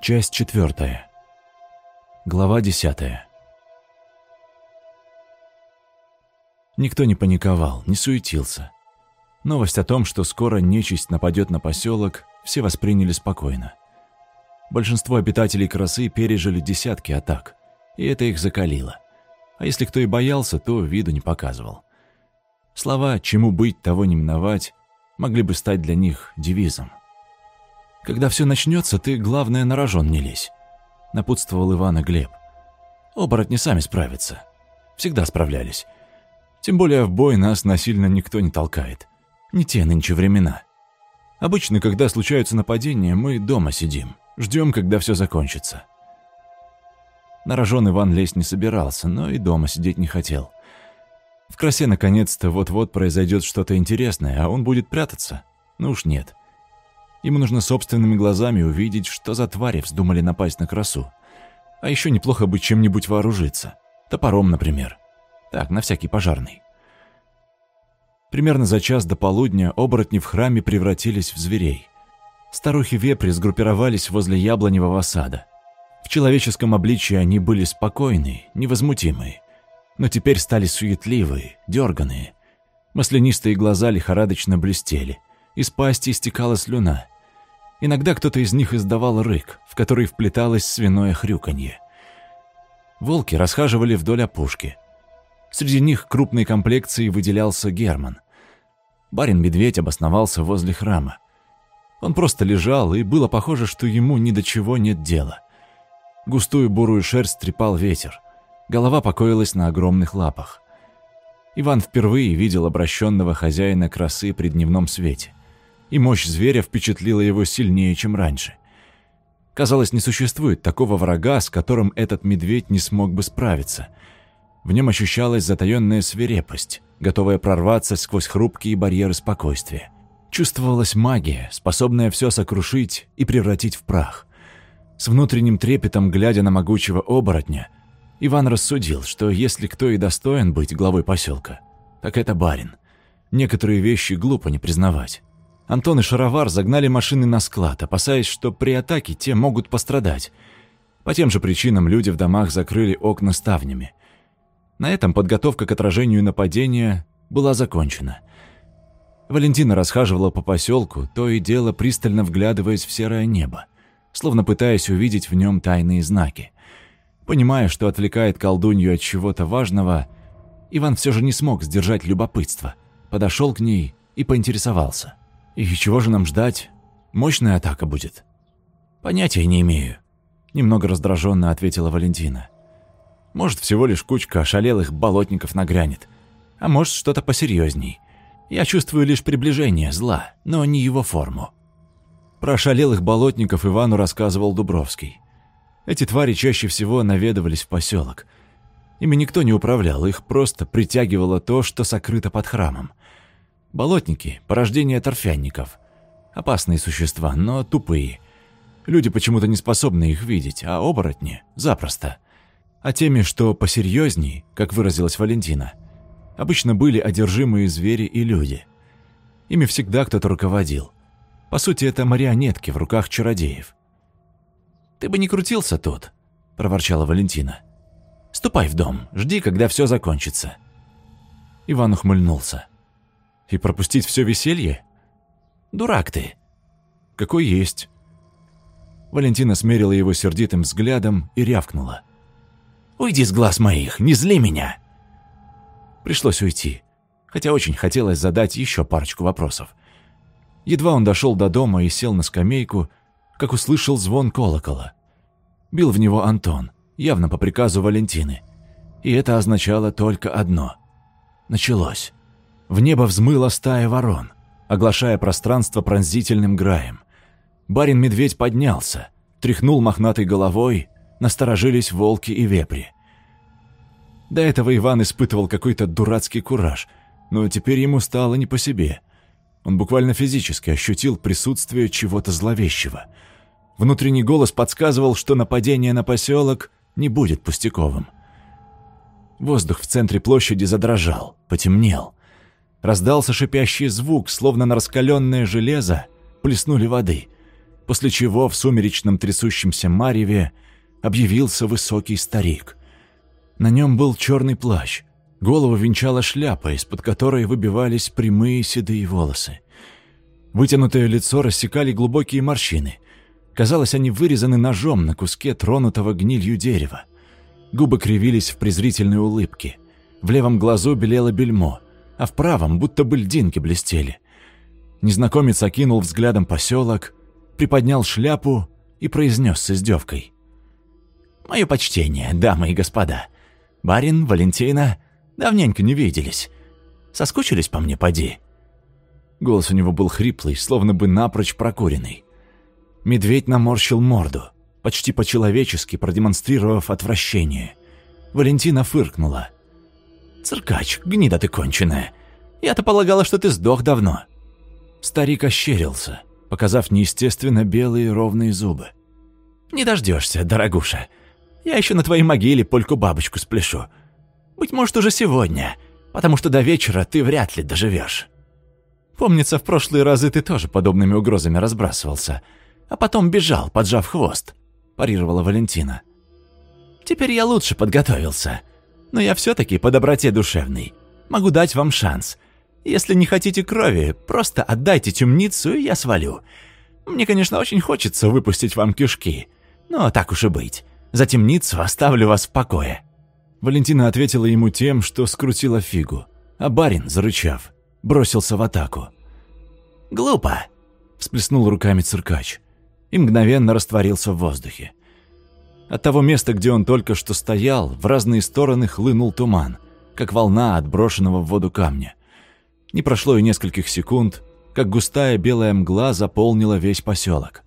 Часть четвертая. Глава десятая. Никто не паниковал, не суетился. Новость о том, что скоро нечисть нападет на поселок, все восприняли спокойно. Большинство обитателей красы пережили десятки атак, и это их закалило. А если кто и боялся, то виду не показывал. Слова «чему быть, того не миновать» могли бы стать для них девизом. «Когда все начнется, ты, главное, на рожон не лезь», — напутствовал Иван и Глеб. «Оборотни сами справятся. Всегда справлялись. Тем более в бой нас насильно никто не толкает. Не те нынче времена. Обычно, когда случаются нападения, мы дома сидим, ждем, когда все закончится». На рожон Иван лезть не собирался, но и дома сидеть не хотел. В красе наконец-то вот-вот произойдет что-то интересное, а он будет прятаться? Ну уж нет. Ему нужно собственными глазами увидеть, что за твари вздумали напасть на красу. А еще неплохо бы чем-нибудь вооружиться. Топором, например. Так, на всякий пожарный. Примерно за час до полудня оборотни в храме превратились в зверей. Старухи-вепри сгруппировались возле яблоневого сада. В человеческом обличии они были спокойные, невозмутимые. Но теперь стали суетливые, дерганые. Маслянистые глаза лихорадочно блестели. Из пасти истекала слюна. Иногда кто-то из них издавал рык, в который вплеталось свиное хрюканье. Волки расхаживали вдоль опушки. Среди них крупной комплекцией выделялся Герман. Барин-медведь обосновался возле храма. Он просто лежал, и было похоже, что ему ни до чего нет дела. Густую бурую шерсть трепал ветер. Голова покоилась на огромных лапах. Иван впервые видел обращенного хозяина красы при дневном свете и мощь зверя впечатлила его сильнее, чем раньше. Казалось, не существует такого врага, с которым этот медведь не смог бы справиться. В нем ощущалась затаённая свирепость, готовая прорваться сквозь хрупкие барьеры спокойствия. Чувствовалась магия, способная все сокрушить и превратить в прах. С внутренним трепетом, глядя на могучего оборотня, Иван рассудил, что если кто и достоин быть главой поселка, так это барин. Некоторые вещи глупо не признавать. Антон и Шаровар загнали машины на склад, опасаясь, что при атаке те могут пострадать. По тем же причинам люди в домах закрыли окна ставнями. На этом подготовка к отражению нападения была закончена. Валентина расхаживала по поселку, то и дело пристально вглядываясь в серое небо, словно пытаясь увидеть в нем тайные знаки. Понимая, что отвлекает колдунью от чего-то важного, Иван все же не смог сдержать любопытство, подошел к ней и поинтересовался – «И чего же нам ждать? Мощная атака будет?» «Понятия не имею», — немного раздраженно ответила Валентина. «Может, всего лишь кучка ошалелых болотников нагрянет, а может, что-то посерьезней. Я чувствую лишь приближение зла, но не его форму». Про ошалелых болотников Ивану рассказывал Дубровский. Эти твари чаще всего наведывались в поселок. Ими никто не управлял, их просто притягивало то, что сокрыто под храмом — Болотники – порождение торфянников. Опасные существа, но тупые. Люди почему-то не способны их видеть, а оборотни – запросто. А теми, что посерьезней, как выразилась Валентина, обычно были одержимые звери и люди. Ими всегда кто-то руководил. По сути, это марионетки в руках чародеев. «Ты бы не крутился тут», – проворчала Валентина. «Ступай в дом, жди, когда все закончится». Иван ухмыльнулся. И пропустить все веселье? Дурак ты. Какой есть. Валентина смерила его сердитым взглядом и рявкнула. «Уйди с глаз моих, не зли меня!» Пришлось уйти, хотя очень хотелось задать еще парочку вопросов. Едва он дошел до дома и сел на скамейку, как услышал звон колокола. Бил в него Антон, явно по приказу Валентины. И это означало только одно. Началось. В небо взмыла стая ворон, оглашая пространство пронзительным граем. Барин-медведь поднялся, тряхнул мохнатой головой, насторожились волки и вепри. До этого Иван испытывал какой-то дурацкий кураж, но теперь ему стало не по себе. Он буквально физически ощутил присутствие чего-то зловещего. Внутренний голос подсказывал, что нападение на поселок не будет пустяковым. Воздух в центре площади задрожал, потемнел. Раздался шипящий звук, словно на раскаленное железо плеснули воды. после чего в сумеречном трясущемся мареве объявился высокий старик. На нем был черный плащ, голову венчала шляпа, из-под которой выбивались прямые седые волосы. Вытянутое лицо рассекали глубокие морщины. Казалось, они вырезаны ножом на куске тронутого гнилью дерева. Губы кривились в презрительной улыбке. В левом глазу белело бельмо, а в правом будто бы льдинки блестели. Незнакомец окинул взглядом поселок, приподнял шляпу и произнес с издевкой. «Мое почтение, дамы и господа. Барин, Валентина, давненько не виделись. Соскучились по мне, поди?» Голос у него был хриплый, словно бы напрочь прокуренный. Медведь наморщил морду, почти по-человечески продемонстрировав отвращение. Валентина фыркнула. «Циркач, гнида ты конченая. Я-то полагала, что ты сдох давно». Старик ощерился, показав неестественно белые ровные зубы. «Не дождешься, дорогуша. Я еще на твоей могиле польку-бабочку спляшу. Быть может, уже сегодня, потому что до вечера ты вряд ли доживешь. Помнится, в прошлые разы ты тоже подобными угрозами разбрасывался, а потом бежал, поджав хвост», – парировала Валентина. «Теперь я лучше подготовился, но я все-таки по доброте душевной. Могу дать вам шанс. Если не хотите крови, просто отдайте темницу, и я свалю. Мне, конечно, очень хочется выпустить вам кишки, но так уж и быть. За темницу оставлю вас в покое». Валентина ответила ему тем, что скрутила фигу, а барин, зарычав, бросился в атаку. «Глупо!» – всплеснул руками циркач и мгновенно растворился в воздухе. От того места, где он только что стоял, в разные стороны хлынул туман, как волна от брошенного в воду камня. Не прошло и нескольких секунд, как густая белая мгла заполнила весь поселок.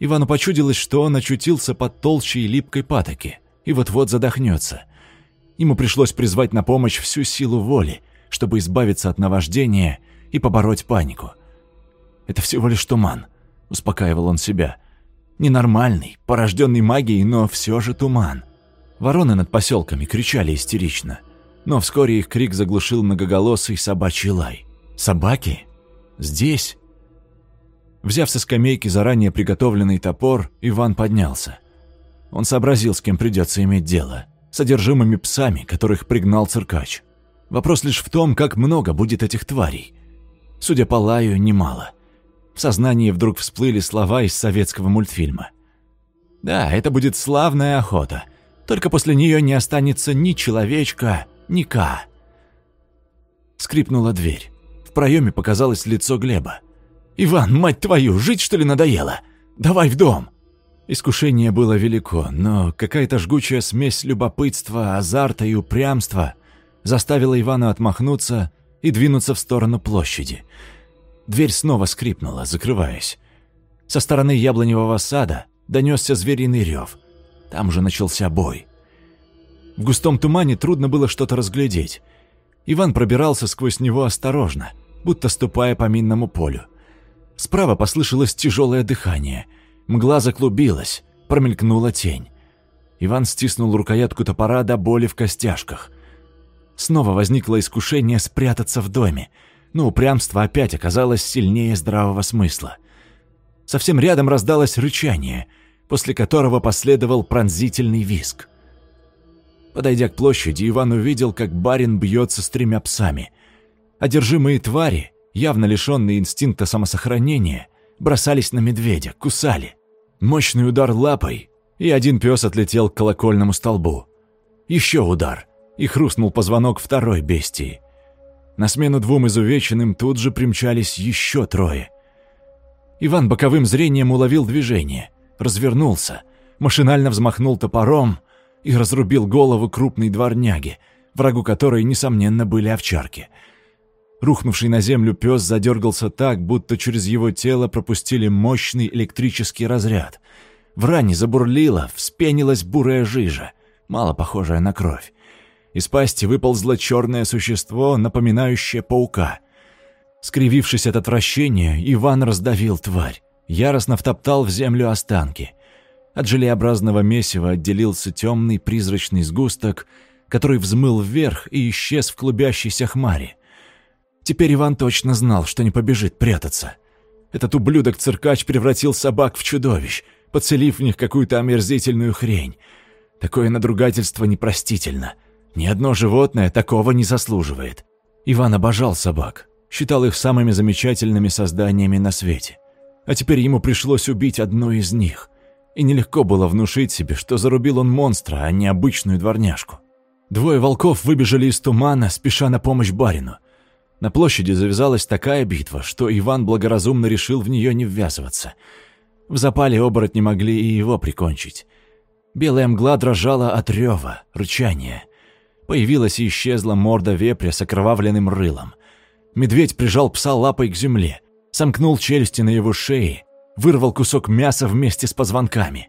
Ивану почудилось, что он очутился под толщей липкой патоки и вот-вот задохнется. Ему пришлось призвать на помощь всю силу воли, чтобы избавиться от наваждения и побороть панику. «Это всего лишь туман», — успокаивал он себя. «Ненормальный, порожденный магией, но все же туман». Вороны над поселками кричали истерично — но вскоре их крик заглушил многоголосый собачий лай. «Собаки? Здесь?» Взяв со скамейки заранее приготовленный топор, Иван поднялся. Он сообразил, с кем придется иметь дело. Содержимыми псами, которых пригнал циркач. Вопрос лишь в том, как много будет этих тварей. Судя по лаю, немало. В сознании вдруг всплыли слова из советского мультфильма. Да, это будет славная охота. Только после нее не останется ни человечка, Ника. Скрипнула дверь. В проеме показалось лицо Глеба. «Иван, мать твою, жить что ли надоело? Давай в дом!» Искушение было велико, но какая-то жгучая смесь любопытства, азарта и упрямства заставила Ивана отмахнуться и двинуться в сторону площади. Дверь снова скрипнула, закрываясь. Со стороны яблоневого сада донесся звериный рев. Там же начался бой. В густом тумане трудно было что-то разглядеть. Иван пробирался сквозь него осторожно, будто ступая по минному полю. Справа послышалось тяжелое дыхание. Мгла заклубилась, промелькнула тень. Иван стиснул рукоятку топора до боли в костяшках. Снова возникло искушение спрятаться в доме, но упрямство опять оказалось сильнее здравого смысла. Совсем рядом раздалось рычание, после которого последовал пронзительный визг. Подойдя к площади, Иван увидел, как барин бьется с тремя псами. Одержимые твари, явно лишенные инстинкта самосохранения, бросались на медведя, кусали. Мощный удар лапой, и один пес отлетел к колокольному столбу. Еще удар, и хрустнул позвонок второй бестии. На смену двум изувеченным тут же примчались еще трое. Иван боковым зрением уловил движение, развернулся, машинально взмахнул топором — и разрубил голову крупной дворняги, врагу которой, несомненно, были овчарки. Рухнувший на землю пес задергался так, будто через его тело пропустили мощный электрический разряд. В ране забурлила, вспенилась бурая жижа, мало похожая на кровь. Из пасти выползло черное существо, напоминающее паука. Скривившись от отвращения, Иван раздавил тварь, яростно втоптал в землю останки — от желеобразного месива отделился темный призрачный сгусток, который взмыл вверх и исчез в клубящейся хмаре. Теперь Иван точно знал, что не побежит прятаться. Этот ублюдок-циркач превратил собак в чудовищ, подселив в них какую-то омерзительную хрень. Такое надругательство непростительно. Ни одно животное такого не заслуживает. Иван обожал собак, считал их самыми замечательными созданиями на свете. А теперь ему пришлось убить одну из них. И нелегко было внушить себе, что зарубил он монстра, а не обычную дворняжку. Двое волков выбежали из тумана, спеша на помощь барину. На площади завязалась такая битва, что Иван благоразумно решил в нее не ввязываться. В запале оборотни могли и его прикончить. Белая мгла дрожала от рева, рычания. Появилась и исчезла морда вепря с окровавленным рылом. Медведь прижал пса лапой к земле, сомкнул челюсти на его шее, вырвал кусок мяса вместе с позвонками.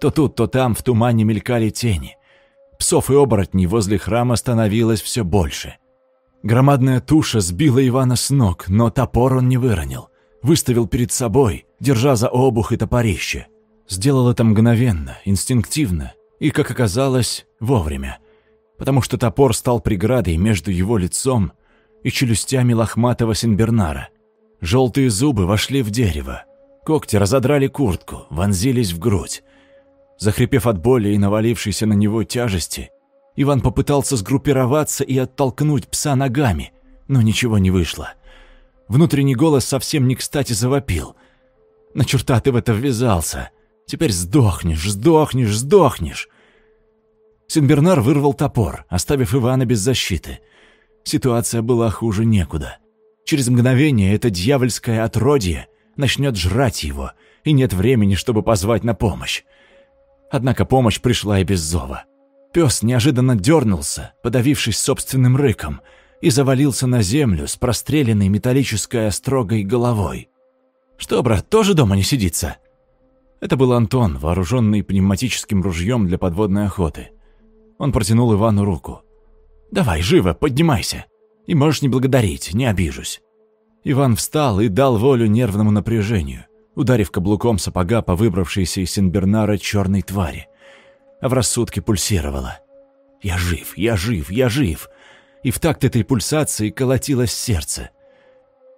То тут, то там в тумане мелькали тени. Псов и оборотней возле храма становилось все больше. Громадная туша сбила Ивана с ног, но топор он не выронил. Выставил перед собой, держа за обух и топорище. Сделал это мгновенно, инстинктивно и, как оказалось, вовремя. Потому что топор стал преградой между его лицом и челюстями лохматого Синбернара. Желтые зубы вошли в дерево. Когти разодрали куртку, вонзились в грудь. Захрипев от боли и навалившейся на него тяжести, Иван попытался сгруппироваться и оттолкнуть пса ногами, но ничего не вышло. Внутренний голос совсем не кстати завопил. «На черта ты в это ввязался! Теперь сдохнешь, сдохнешь, сдохнешь!» Синбернар вырвал топор, оставив Ивана без защиты. Ситуация была хуже некуда. Через мгновение это дьявольское отродье начнет жрать его, и нет времени, чтобы позвать на помощь. Однако помощь пришла и без зова. Пес неожиданно дернулся, подавившись собственным рыком, и завалился на землю с простреленной металлической острогой головой. «Что, брат, тоже дома не сидится?» Это был Антон, вооруженный пневматическим ружьем для подводной охоты. Он протянул Ивану руку. «Давай, живо, поднимайся. И можешь не благодарить, не обижусь». Иван встал и дал волю нервному напряжению ударив каблуком сапога по выбравшейся из Синбернара черной твари. А в рассудке пульсировало. «Я жив, я жив, я жив!» И в такт этой пульсации колотилось сердце.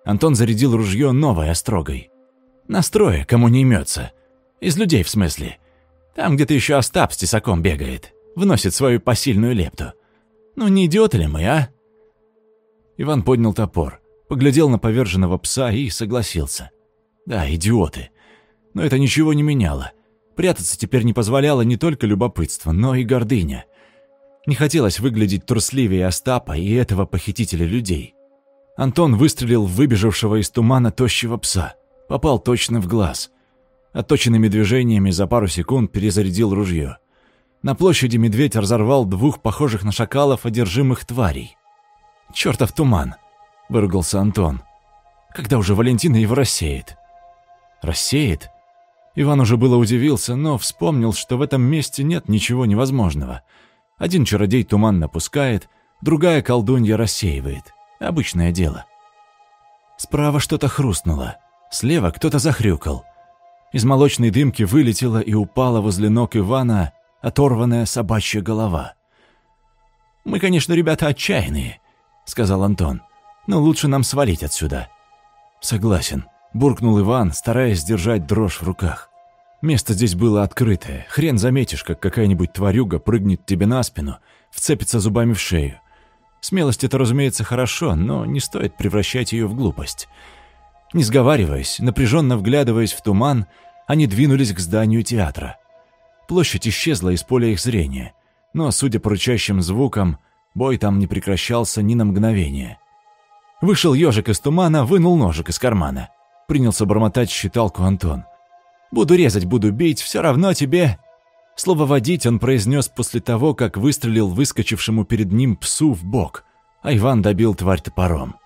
Антон зарядил ружье новой острогой. Настроя, кому не имется. Из людей, в смысле. Там где-то еще Остап с тесаком бегает. Вносит свою посильную лепту. Ну не идиоты ли мы, а? Иван поднял топор, поглядел на поверженного пса и согласился. Да, идиоты. Но это ничего не меняло. Прятаться теперь не позволяло не только любопытство, но и гордыня. Не хотелось выглядеть трусливее Остапа и этого похитителя людей. Антон выстрелил в выбежавшего из тумана тощего пса. Попал точно в глаз. Отточенными движениями за пару секунд перезарядил ружье. На площади медведь разорвал двух похожих на шакалов одержимых тварей. «Чёртов туман!» – выругался Антон. «Когда уже Валентина его рассеет?» Рассеет? Иван уже было удивился, но вспомнил, что в этом месте нет ничего невозможного. Один чародей туман напускает, другая колдунья рассеивает. Обычное дело. Справа что-то хрустнуло. Слева кто-то захрюкал. Из молочной дымки вылетела и упала возле ног Ивана оторванная собачья голова. «Мы, конечно, ребята отчаянные», — сказал Антон. «Но лучше нам свалить отсюда». «Согласен», буркнул Иван, стараясь сдержать дрожь в руках. Место здесь было открытое. Хрен заметишь, как какая-нибудь тварюга прыгнет тебе на спину, вцепится зубами в шею. Смелость это, разумеется, хорошо, но не стоит превращать ее в глупость. Не сговариваясь, напряженно вглядываясь в туман, они двинулись к зданию театра. Площадь исчезла из поля их зрения, но, судя по рычащим звукам, бой там не прекращался ни на мгновение. Вышел ежик из тумана, вынул ножик из кармана — принялся бормотать считалку Антон. «Буду резать, буду бить, все равно тебе...» Слово «водить» он произнес после того, как выстрелил выскочившему перед ним псу в бок, а Иван добил тварь топором.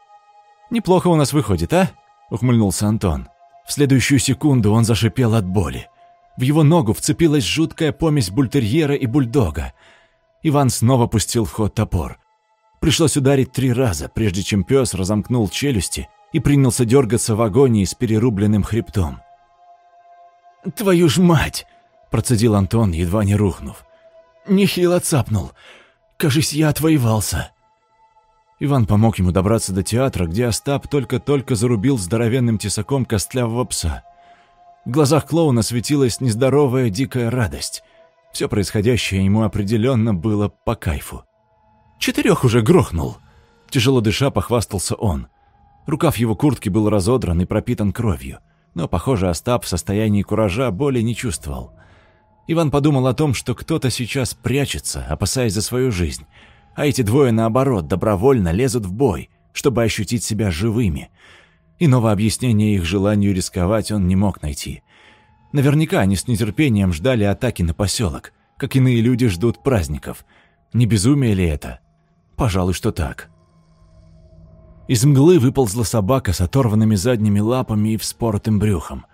«Неплохо у нас выходит, а?» — ухмыльнулся Антон. В следующую секунду он зашипел от боли. В его ногу вцепилась жуткая помесь бультерьера и бульдога. Иван снова пустил в ход топор. Пришлось ударить три раза, прежде чем пес разомкнул челюсти и принялся дергаться в агонии с перерубленным хребтом. «Твою ж мать!» – процедил Антон, едва не рухнув. «Нехило цапнул. Кажись, я отвоевался». Иван помог ему добраться до театра, где Остап только-только зарубил здоровенным тесаком костлявого пса. В глазах клоуна светилась нездоровая дикая радость. Все происходящее ему определенно было по кайфу. «Четырех уже грохнул!» Тяжело дыша, похвастался он. Рукав его куртки был разодран и пропитан кровью, но, похоже, Остап в состоянии куража боли не чувствовал. Иван подумал о том, что кто-то сейчас прячется, опасаясь за свою жизнь, а эти двое, наоборот, добровольно лезут в бой, чтобы ощутить себя живыми. Иного объяснения их желанию рисковать он не мог найти. Наверняка они с нетерпением ждали атаки на поселок, как иные люди ждут праздников. Не безумие ли это? Пожалуй, что так. Из мглы выползла собака с оторванными задними лапами и вспоротым брюхом.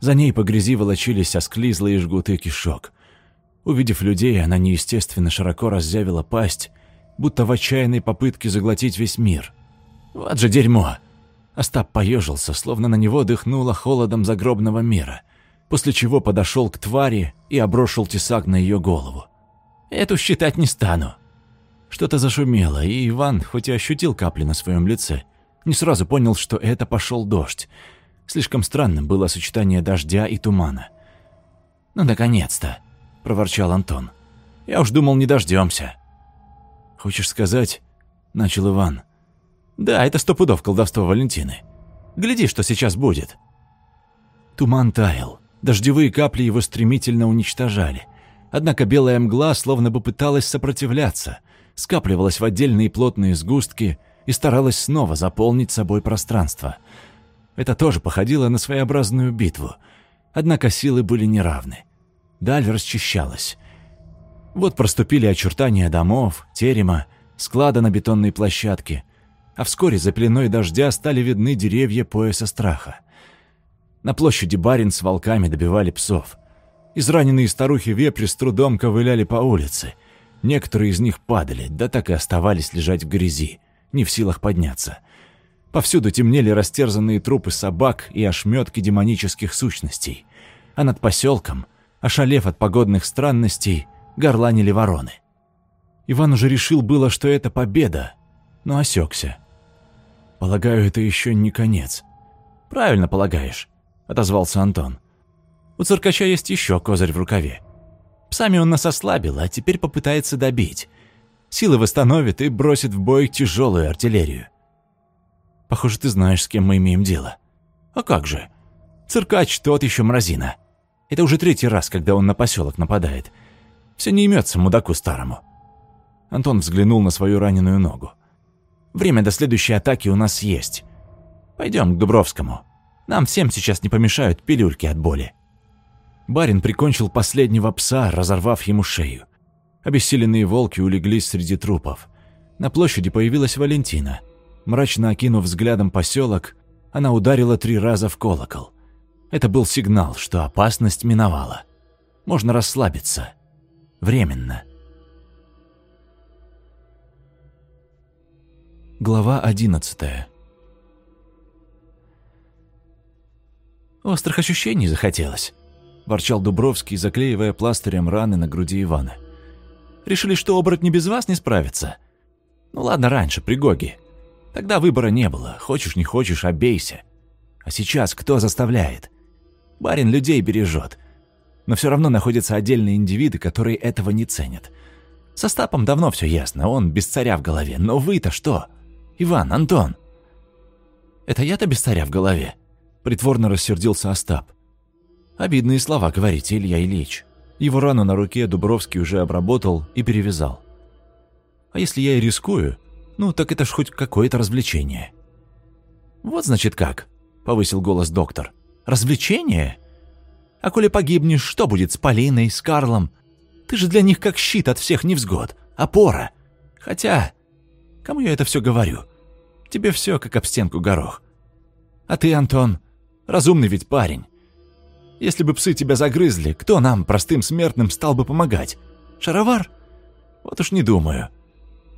За ней по грязи волочились осклизлые жгуты кишок. Увидев людей, она неестественно широко разъявила пасть, будто в отчаянной попытке заглотить весь мир. «Вот же дерьмо!» Остап поежился, словно на него дыхнуло холодом загробного мира, после чего подошел к твари и оброшил тесак на ее голову. «Эту считать не стану!» Что-то зашумело, и Иван, хоть и ощутил капли на своем лице, не сразу понял, что это пошел дождь. Слишком странным было сочетание дождя и тумана. «Ну, наконец-то!» – проворчал Антон. «Я уж думал, не дождемся. «Хочешь сказать?» – начал Иван. «Да, это сто пудов колдовство Валентины. Гляди, что сейчас будет». Туман таял. Дождевые капли его стремительно уничтожали. Однако белая мгла словно бы пыталась сопротивляться – скапливалась в отдельные плотные сгустки и старалась снова заполнить собой пространство. Это тоже походило на своеобразную битву. Однако силы были неравны. Даль расчищалась. Вот проступили очертания домов, терема, склада на бетонной площадке, а вскоре за пеленой дождя стали видны деревья пояса страха. На площади барин с волками добивали псов. Израненные старухи-вепри с трудом ковыляли по улице. Некоторые из них падали, да так и оставались лежать в грязи, не в силах подняться. Повсюду темнели растерзанные трупы собак и ошметки демонических сущностей. А над поселком, ошалев от погодных странностей, горланили вороны. Иван уже решил было, что это победа, но осекся. «Полагаю, это еще не конец». «Правильно полагаешь», — отозвался Антон. «У циркача есть еще козырь в рукаве. Псами он нас ослабил, а теперь попытается добить. Силы восстановит и бросит в бой тяжелую артиллерию. Похоже, ты знаешь, с кем мы имеем дело. А как же? Циркач тот еще мразина. Это уже третий раз, когда он на поселок нападает. Все не имется мудаку старому. Антон взглянул на свою раненую ногу. Время до следующей атаки у нас есть. Пойдем к Дубровскому. Нам всем сейчас не помешают пилюльки от боли. Барин прикончил последнего пса, разорвав ему шею. Обессиленные волки улеглись среди трупов. На площади появилась Валентина. Мрачно окинув взглядом поселок, она ударила три раза в колокол. Это был сигнал, что опасность миновала. Можно расслабиться. Временно. Глава одиннадцатая. Острых ощущений захотелось. – ворчал Дубровский, заклеивая пластырем раны на груди Ивана. «Решили, что оборотни без вас не справятся? Ну ладно, раньше, при Гоге. Тогда выбора не было, хочешь не хочешь, обейся. А сейчас кто заставляет? Барин людей бережет. Но все равно находятся отдельные индивиды, которые этого не ценят. Со Стапом давно все ясно, он без царя в голове. Но вы-то что? Иван, Антон!» «Это я-то без царя в голове?» Притворно рассердился Остап. Обидные слова, говорите, Илья Ильич. Его рану на руке Дубровский уже обработал и перевязал. А если я и рискую, ну так это ж хоть какое-то развлечение. Вот значит как, повысил голос доктор. Развлечение? А коли погибнешь, что будет с Полиной, с Карлом? Ты же для них как щит от всех невзгод, опора. Хотя, кому я это все говорю? Тебе все как об стенку горох. А ты, Антон, разумный ведь парень. Если бы псы тебя загрызли, кто нам, простым смертным, стал бы помогать? Шаровар? Вот уж не думаю.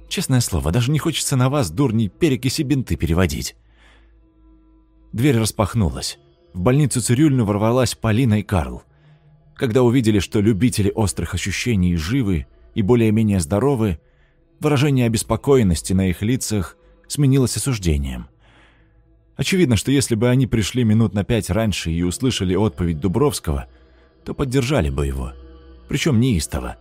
Честное слово, даже не хочется на вас, дурней, перекиси бинты переводить. Дверь распахнулась. В больницу Цирюльну ворвалась Полина и Карл. Когда увидели, что любители острых ощущений живы и более-менее здоровы, выражение обеспокоенности на их лицах сменилось осуждением. Очевидно, что если бы они пришли минут на пять раньше и услышали отповедь Дубровского, то поддержали бы его. Причем неистово.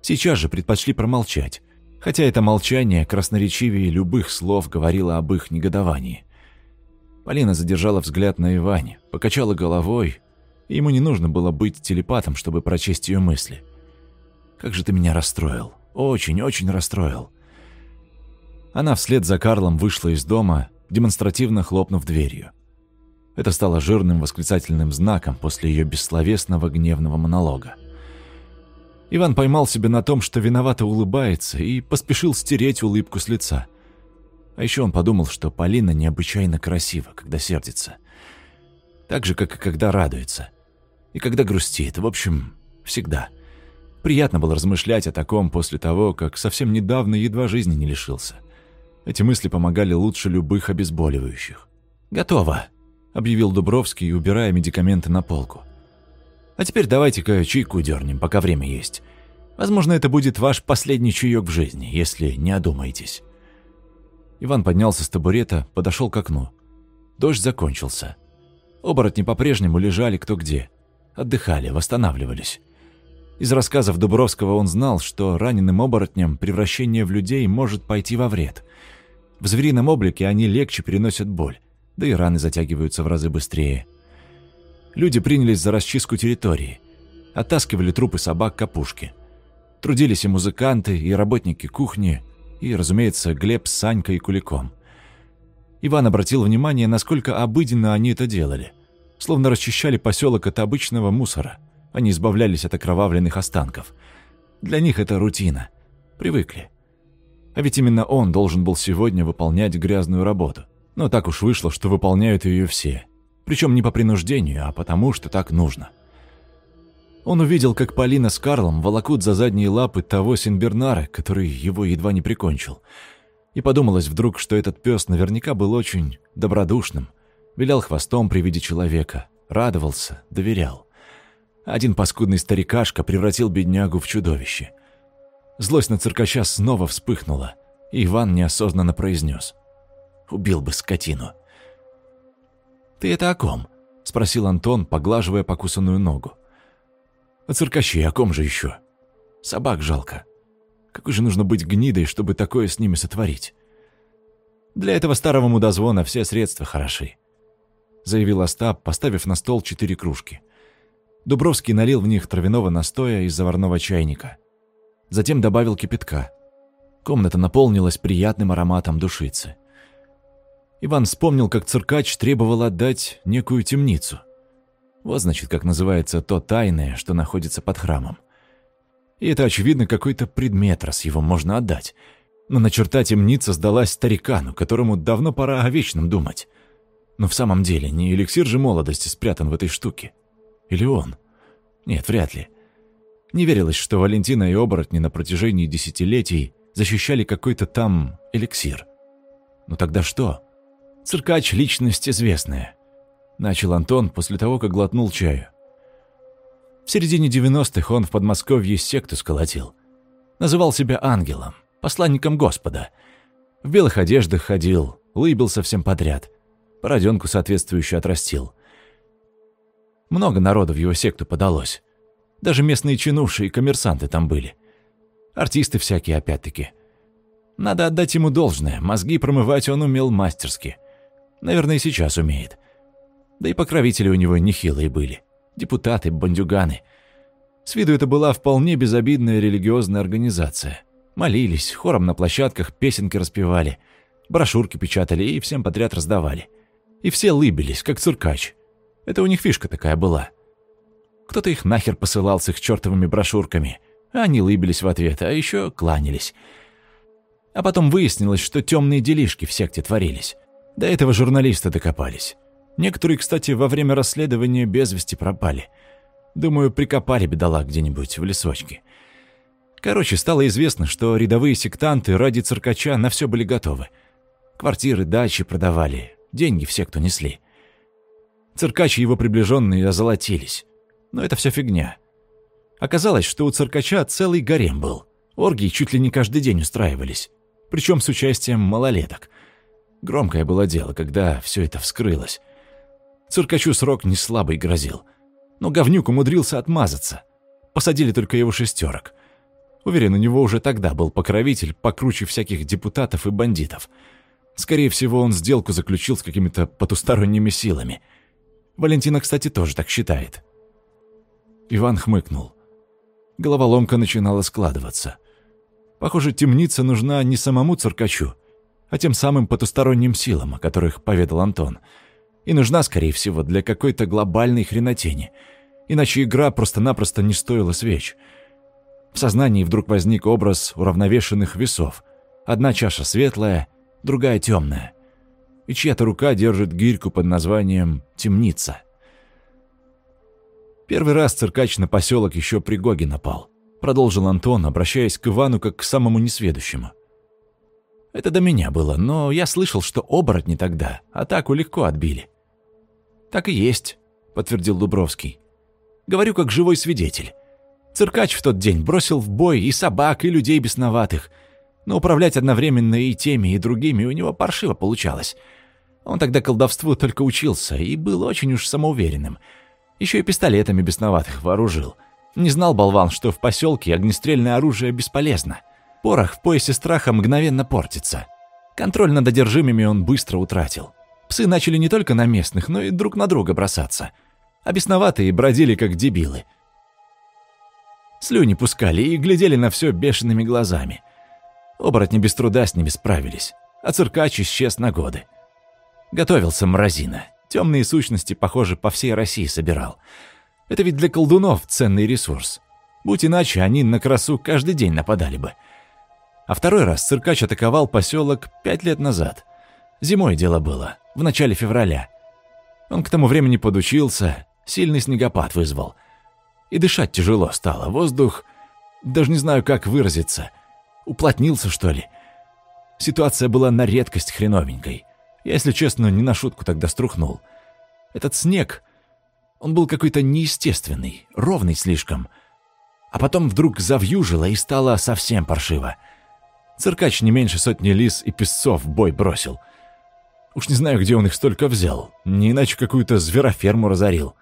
Сейчас же предпочли промолчать, хотя это молчание красноречивее любых слов говорило об их негодовании. Полина задержала взгляд на Иване, покачала головой, и ему не нужно было быть телепатом, чтобы прочесть ее мысли. «Как же ты меня расстроил. Очень-очень расстроил». Она вслед за Карлом вышла из дома, демонстративно хлопнув дверью. Это стало жирным восклицательным знаком после ее бессловесного гневного монолога. Иван поймал себя на том, что виновато улыбается, и поспешил стереть улыбку с лица. А еще он подумал, что Полина необычайно красива, когда сердится. Так же, как и когда радуется. И когда грустит. В общем, всегда. Приятно было размышлять о таком после того, как совсем недавно едва жизни не лишился. Эти мысли помогали лучше любых обезболивающих. «Готово», — объявил Дубровский, убирая медикаменты на полку. А теперь давайте-ка чайку дернем, пока время есть. Возможно, это будет ваш последний чаек в жизни, если не одумаетесь». Иван поднялся с табурета, подошел к окну. Дождь закончился. Оборотни по-прежнему лежали кто где. Отдыхали, восстанавливались. Из рассказов Дубровского он знал, что раненым оборотням превращение в людей может пойти во вред. В зверином облике они легче переносят боль, да и раны затягиваются в разы быстрее. Люди принялись за расчистку территории. Оттаскивали трупы собак к опушке. Трудились и музыканты, и работники кухни, и, разумеется, Глеб с Санькой и Куликом. Иван обратил внимание, насколько обыденно они это делали. Словно расчищали поселок от обычного мусора. Они избавлялись от окровавленных останков. Для них это рутина. Привыкли. А ведь именно он должен был сегодня выполнять грязную работу. Но так уж вышло, что выполняют ее все. Причем не по принуждению, а потому, что так нужно. Он увидел, как Полина с Карлом волокут за задние лапы того Синбернара, который его едва не прикончил. И подумалось вдруг, что этот пес наверняка был очень добродушным, вилял хвостом при виде человека, радовался, доверял. Один паскудный старикашка превратил беднягу в чудовище. Злость на циркача снова вспыхнула, и Иван неосознанно произнес. «Убил бы скотину». «Ты это о ком?» — спросил Антон, поглаживая покусанную ногу. «О циркаче, о ком же еще? Собак жалко. Какой же нужно быть гнидой, чтобы такое с ними сотворить? Для этого старого мудозвона все средства хороши», — заявил Остап, поставив на стол четыре кружки. Дубровский налил в них травяного настоя из заварного чайника. Затем добавил кипятка. Комната наполнилась приятным ароматом душицы. Иван вспомнил, как циркач требовал отдать некую темницу. Вот значит, как называется то тайное, что находится под храмом. И это, очевидно, какой-то предмет, раз его можно отдать. Но на черта темница сдалась старикану, которому давно пора о вечном думать. Но в самом деле, не эликсир же молодости спрятан в этой штуке. Или он? Нет, вряд ли. Не верилось, что Валентина и оборотни на протяжении десятилетий защищали какой-то там эликсир. Ну тогда что? Циркач – личность известная. Начал Антон после того, как глотнул чаю. В середине 90-х он в Подмосковье секту сколотил. Называл себя ангелом, посланником Господа. В белых одеждах ходил, лыбился всем подряд. Породенку соответствующую отрастил. Много народу в его секту подалось. Даже местные чинуши и коммерсанты там были. Артисты всякие опять-таки. Надо отдать ему должное, мозги промывать он умел мастерски. Наверное, сейчас умеет. Да и покровители у него нехилые были. Депутаты, бандюганы. С виду это была вполне безобидная религиозная организация. Молились, хором на площадках песенки распевали, брошюрки печатали и всем подряд раздавали. И все лыбились, как циркач. Это у них фишка такая была. Кто-то их нахер посылал с их чертовыми брошюрками, они лыбились в ответ, а еще кланялись. А потом выяснилось, что темные делишки в секте творились. До этого журналисты докопались. Некоторые, кстати, во время расследования без вести пропали. Думаю, прикопали бедолаг где-нибудь в лесочке. Короче, стало известно, что рядовые сектанты ради циркача на все были готовы. Квартиры, дачи продавали, деньги все, кто несли. Циркач и его приближенные озолотились. Но это все фигня. Оказалось, что у циркача целый гарем был. Оргии чуть ли не каждый день устраивались. Причем с участием малолеток – Громкое было дело, когда все это вскрылось. Циркачу срок не слабый грозил. Но говнюк умудрился отмазаться. Посадили только его шестерок. Уверен, у него уже тогда был покровитель покруче всяких депутатов и бандитов. Скорее всего, он сделку заключил с какими-то потусторонними силами. Валентина, кстати, тоже так считает. Иван хмыкнул. Головоломка начинала складываться. Похоже, темница нужна не самому циркачу, а тем самым потусторонним силам, о которых поведал Антон. И нужна, скорее всего, для какой-то глобальной хренотени. Иначе игра просто-напросто не стоила свеч. В сознании вдруг возник образ уравновешенных весов. Одна чаша светлая, другая темная. И чья-то рука держит гирьку под названием «темница». Первый раз циркач на поселок еще при Гоге напал. Продолжил Антон, обращаясь к Ивану как к самому несведущему. Это до меня было, но я слышал, что оборотни тогда атаку легко отбили. «Так и есть», — подтвердил Дубровский. «Говорю, как живой свидетель. Циркач в тот день бросил в бой и собак, и людей бесноватых, но управлять одновременно и теми, и другими у него паршиво получалось. Он тогда колдовству только учился и был очень уж самоуверенным — еще и пистолетами бесноватых вооружил. Не знал болван, что в поселке огнестрельное оружие бесполезно. Порох в поясе страха мгновенно портится. Контроль над одержимыми он быстро утратил. Псы начали не только на местных, но и друг на друга бросаться. А бесноватые бродили как дебилы. Слюни пускали и глядели на все бешеными глазами. Оборотни без труда с ними справились, а циркач исчез на годы. Готовился мразина, Темные сущности, похоже, по всей России собирал. Это ведь для колдунов ценный ресурс. Будь иначе, они на красу каждый день нападали бы. А второй раз циркач атаковал поселок пять лет назад. Зимой дело было, в начале февраля. Он к тому времени подучился, сильный снегопад вызвал. И дышать тяжело стало, воздух, даже не знаю, как выразиться, уплотнился, что ли. Ситуация была на редкость хреновенькой. Я, если честно, не на шутку тогда струхнул. Этот снег, он был какой-то неестественный, ровный слишком. А потом вдруг завьюжило и стало совсем паршиво. Циркач не меньше сотни лис и песцов в бой бросил. Уж не знаю, где он их столько взял, не иначе какую-то звероферму разорил.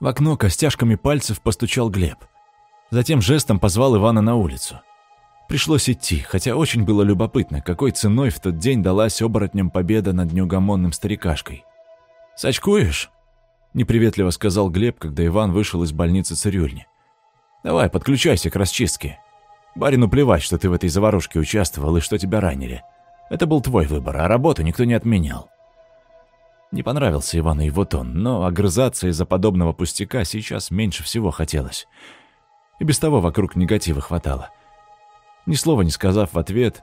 В окно костяшками пальцев постучал Глеб. Затем жестом позвал Ивана на улицу. Пришлось идти, хотя очень было любопытно, какой ценой в тот день далась оборотням победа над неугомонным старикашкой. «Сачкуешь?» – неприветливо сказал Глеб, когда Иван вышел из больницы цирюльни. «Давай, подключайся к расчистке. Барину плевать, что ты в этой заварушке участвовал и что тебя ранили. Это был твой выбор, а работу никто не отменял». Не понравился Ивану его тон, но огрызаться из-за подобного пустяка сейчас меньше всего хотелось. И без того вокруг негатива хватало. Ни слова не сказав в ответ,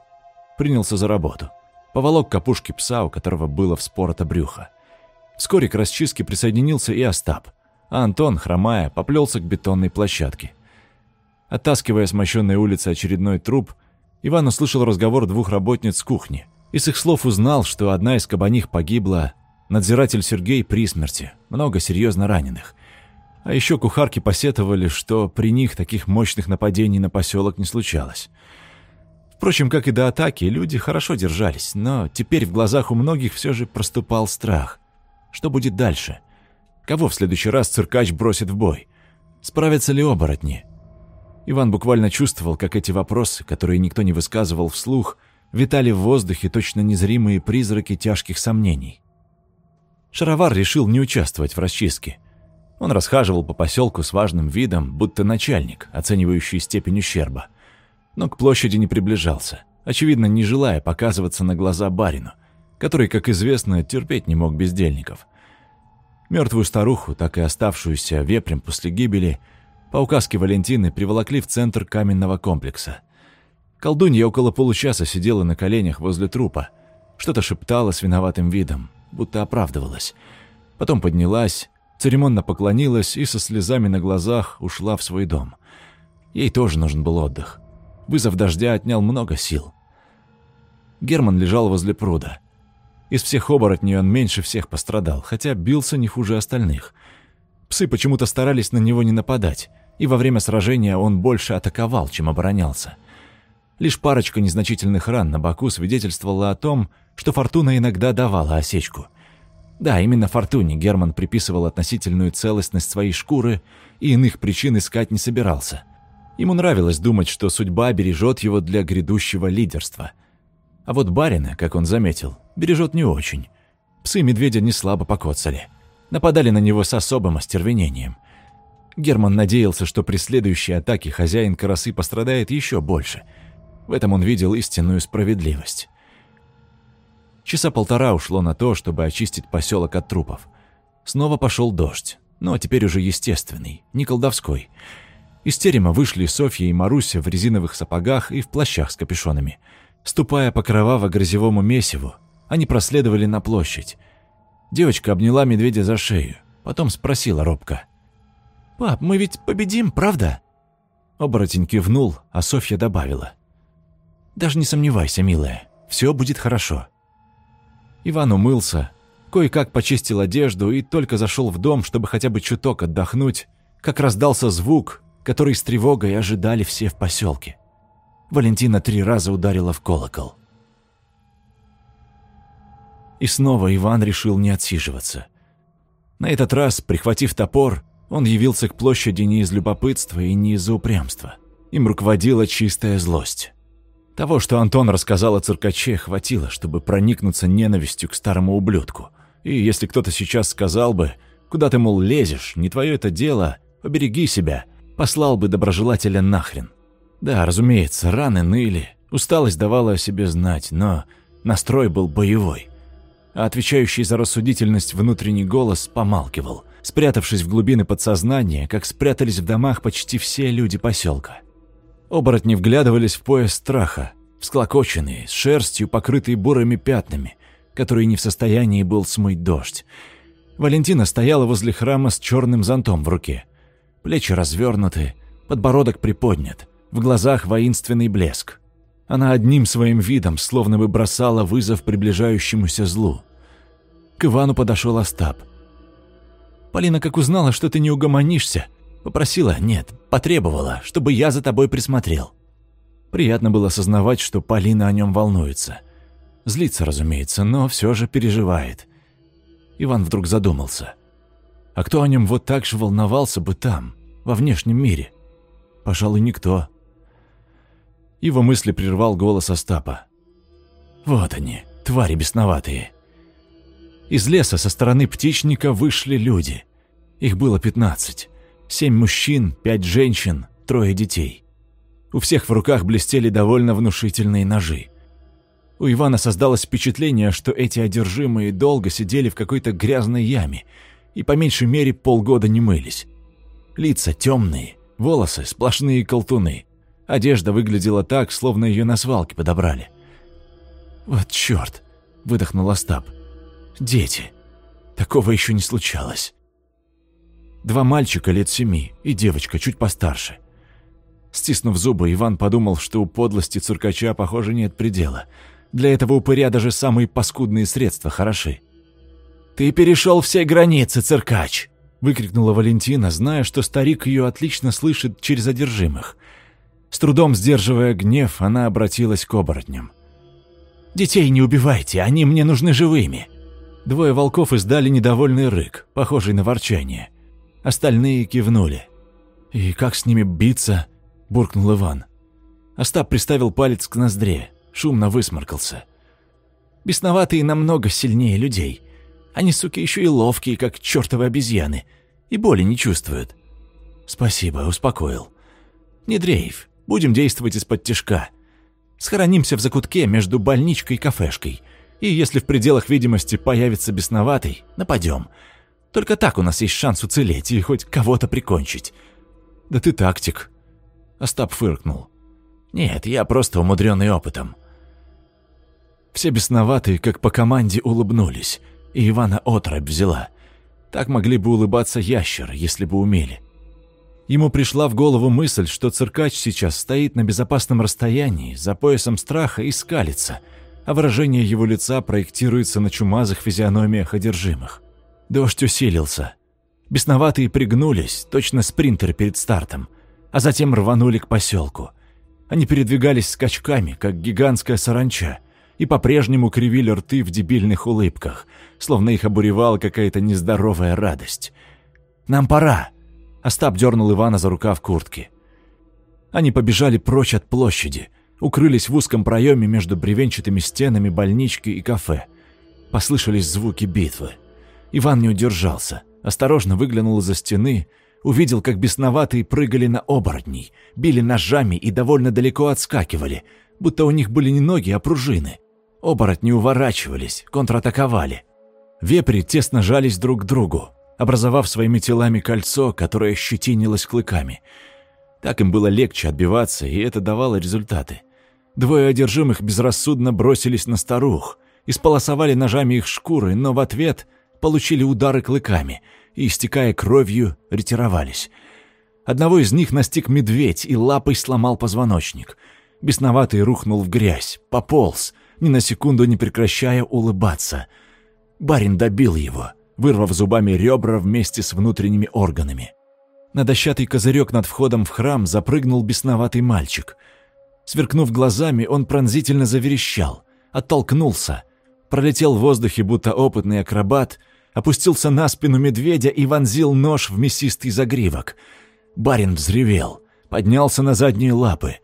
принялся за работу. Поволок капушки пса, у которого было вспорото брюхо. Вскоре к расчистке присоединился и Остап, а Антон, хромая, поплелся к бетонной площадке. Оттаскивая с мощенной улицы очередной труп, Иван услышал разговор двух работниц кухни и с их слов узнал, что одна из кабаних погибла, надзиратель Сергей при смерти, много серьезно раненых. А еще кухарки посетовали, что при них таких мощных нападений на поселок не случалось. Впрочем, как и до атаки, люди хорошо держались, но теперь в глазах у многих все же проступал страх. Что будет дальше? Кого в следующий раз циркач бросит в бой? Справятся ли оборотни? Иван буквально чувствовал, как эти вопросы, которые никто не высказывал вслух, витали в воздухе точно незримые призраки тяжких сомнений. Шаровар решил не участвовать в расчистке. Он расхаживал по поселку с важным видом, будто начальник, оценивающий степень ущерба но к площади не приближался, очевидно, не желая показываться на глаза барину, который, как известно, терпеть не мог бездельников. Мертвую старуху, так и оставшуюся вепрем после гибели, по указке Валентины приволокли в центр каменного комплекса. Колдунья около получаса сидела на коленях возле трупа, что-то шептала с виноватым видом, будто оправдывалась. Потом поднялась, церемонно поклонилась и со слезами на глазах ушла в свой дом. Ей тоже нужен был отдых. Вызов дождя отнял много сил. Герман лежал возле пруда. Из всех оборотней он меньше всех пострадал, хотя бился не хуже остальных. Псы почему-то старались на него не нападать, и во время сражения он больше атаковал, чем оборонялся. Лишь парочка незначительных ран на боку свидетельствовала о том, что фортуна иногда давала осечку. Да, именно фортуне Герман приписывал относительную целостность своей шкуры и иных причин искать не собирался. Ему нравилось думать, что судьба бережет его для грядущего лидерства. А вот барина, как он заметил, бережет не очень. Псы медведя не слабо покоцали. Нападали на него с особым остервенением. Герман надеялся, что при следующей атаке хозяин карасы пострадает еще больше. В этом он видел истинную справедливость. Часа полтора ушло на то, чтобы очистить поселок от трупов. Снова пошел дождь, но теперь уже естественный, не колдовской. Из терема вышли Софья и Маруся в резиновых сапогах и в плащах с капюшонами. Ступая по кроваво-грозевому месиву, они проследовали на площадь. Девочка обняла медведя за шею, потом спросила робко — «Пап, мы ведь победим, правда?» Оборотень кивнул, а Софья добавила. «Даже не сомневайся, милая, все будет хорошо». Иван умылся, кое-как почистил одежду и только зашел в дом, чтобы хотя бы чуток отдохнуть, как раздался звук, который с тревогой ожидали все в поселке. Валентина три раза ударила в колокол. И снова Иван решил не отсиживаться. На этот раз, прихватив топор, он явился к площади не из любопытства и не из-за упрямства. Им руководила чистая злость. Того, что Антон рассказал о циркаче, хватило, чтобы проникнуться ненавистью к старому ублюдку. И если кто-то сейчас сказал бы, куда ты, мол, лезешь, не твое это дело, побереги себя, послал бы доброжелателя нахрен. Да, разумеется, раны ныли, усталость давала о себе знать, но настрой был боевой. А отвечающий за рассудительность внутренний голос помалкивал – спрятавшись в глубины подсознания, как спрятались в домах почти все люди поселка. Оборотни вглядывались в пояс страха, всклокоченные, с шерстью, покрытые бурыми пятнами, которые не в состоянии был смыть дождь. Валентина стояла возле храма с черным зонтом в руке. Плечи развернуты, подбородок приподнят, в глазах воинственный блеск. Она одним своим видом словно бы бросала вызов приближающемуся злу. К Ивану подошел Остап – Полина, как узнала, что ты не угомонишься, попросила, нет, потребовала, чтобы я за тобой присмотрел. Приятно было осознавать, что Полина о нем волнуется. Злится, разумеется, но все же переживает. Иван вдруг задумался. А кто о нем вот так же волновался бы там, во внешнем мире? Пожалуй, никто. Его мысли прервал голос Остапа. «Вот они, твари бесноватые. Из леса со стороны птичника вышли люди. Их было пятнадцать. Семь мужчин, пять женщин, трое детей. У всех в руках блестели довольно внушительные ножи. У Ивана создалось впечатление, что эти одержимые долго сидели в какой-то грязной яме и по меньшей мере полгода не мылись. Лица темные, волосы сплошные колтуны. Одежда выглядела так, словно ее на свалке подобрали. «Вот черт!» – выдохнул Остап. Дети. Такого еще не случалось. Два мальчика лет семи и девочка чуть постарше. Стиснув зубы, Иван подумал, что у подлости циркача, похоже, нет предела. Для этого упыря даже самые паскудные средства хороши. «Ты перешел все границы, циркач!» — выкрикнула Валентина, зная, что старик ее отлично слышит через одержимых. С трудом сдерживая гнев, она обратилась к оборотням. «Детей не убивайте, они мне нужны живыми!» Двое волков издали недовольный рык, похожий на ворчание. Остальные кивнули. «И как с ними биться?» – буркнул Иван. Остап приставил палец к ноздре, шумно высморкался. «Бесноватые намного сильнее людей. Они, суки, еще и ловкие, как чертовы обезьяны, и боли не чувствуют». «Спасибо, успокоил. Не дрейф, будем действовать из-под тяжка. Схоронимся в закутке между больничкой и кафешкой – и если в пределах видимости появится бесноватый, нападем. Только так у нас есть шанс уцелеть и хоть кого-то прикончить. Да ты тактик. Остап фыркнул. Нет, я просто умудренный опытом. Все бесноватые, как по команде, улыбнулись, и Ивана отрабь взяла. Так могли бы улыбаться ящеры, если бы умели. Ему пришла в голову мысль, что циркач сейчас стоит на безопасном расстоянии, за поясом страха и скалится – а выражение его лица проектируется на чумазых физиономиях одержимых. Дождь усилился. Бесноватые пригнулись, точно спринтер перед стартом, а затем рванули к поселку. Они передвигались скачками, как гигантская саранча, и по-прежнему кривили рты в дебильных улыбках, словно их обуревала какая-то нездоровая радость. «Нам пора!» Остап дернул Ивана за рукав куртки. Они побежали прочь от площади, укрылись в узком проеме между бревенчатыми стенами больнички и кафе. Послышались звуки битвы. Иван не удержался, осторожно выглянул из-за стены, увидел, как бесноватые прыгали на оборотней, били ножами и довольно далеко отскакивали, будто у них были не ноги, а пружины. Оборотни уворачивались, контратаковали. Вепри тесно жались друг к другу, образовав своими телами кольцо, которое щетинилось клыками. Так им было легче отбиваться, и это давало результаты. Двое одержимых безрассудно бросились на старух, исполосовали ножами их шкуры, но в ответ получили удары клыками и, истекая кровью, ретировались. Одного из них настиг медведь и лапой сломал позвоночник. Бесноватый рухнул в грязь, пополз, ни на секунду не прекращая улыбаться. Барин добил его, вырвав зубами ребра вместе с внутренними органами. На дощатый козырек над входом в храм запрыгнул бесноватый мальчик. Сверкнув глазами, он пронзительно заверещал, оттолкнулся, пролетел в воздухе, будто опытный акробат, опустился на спину медведя и вонзил нож в мясистый загривок. Барин взревел, поднялся на задние лапы.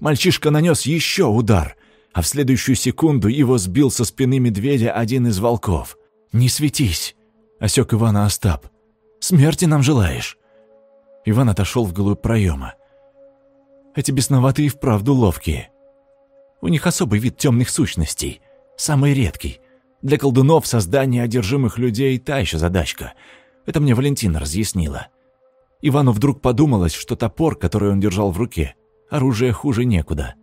Мальчишка нанес еще удар, а в следующую секунду его сбил со спины медведя один из волков. «Не светись!» — осек Ивана Остап. «Смерти нам желаешь?» Иван отошел вглубь проема. «Эти бесноватые вправду ловкие. У них особый вид темных сущностей, самый редкий. Для колдунов создание одержимых людей — та еще задачка. Это мне Валентина разъяснила. Ивану вдруг подумалось, что топор, который он держал в руке, оружие хуже некуда.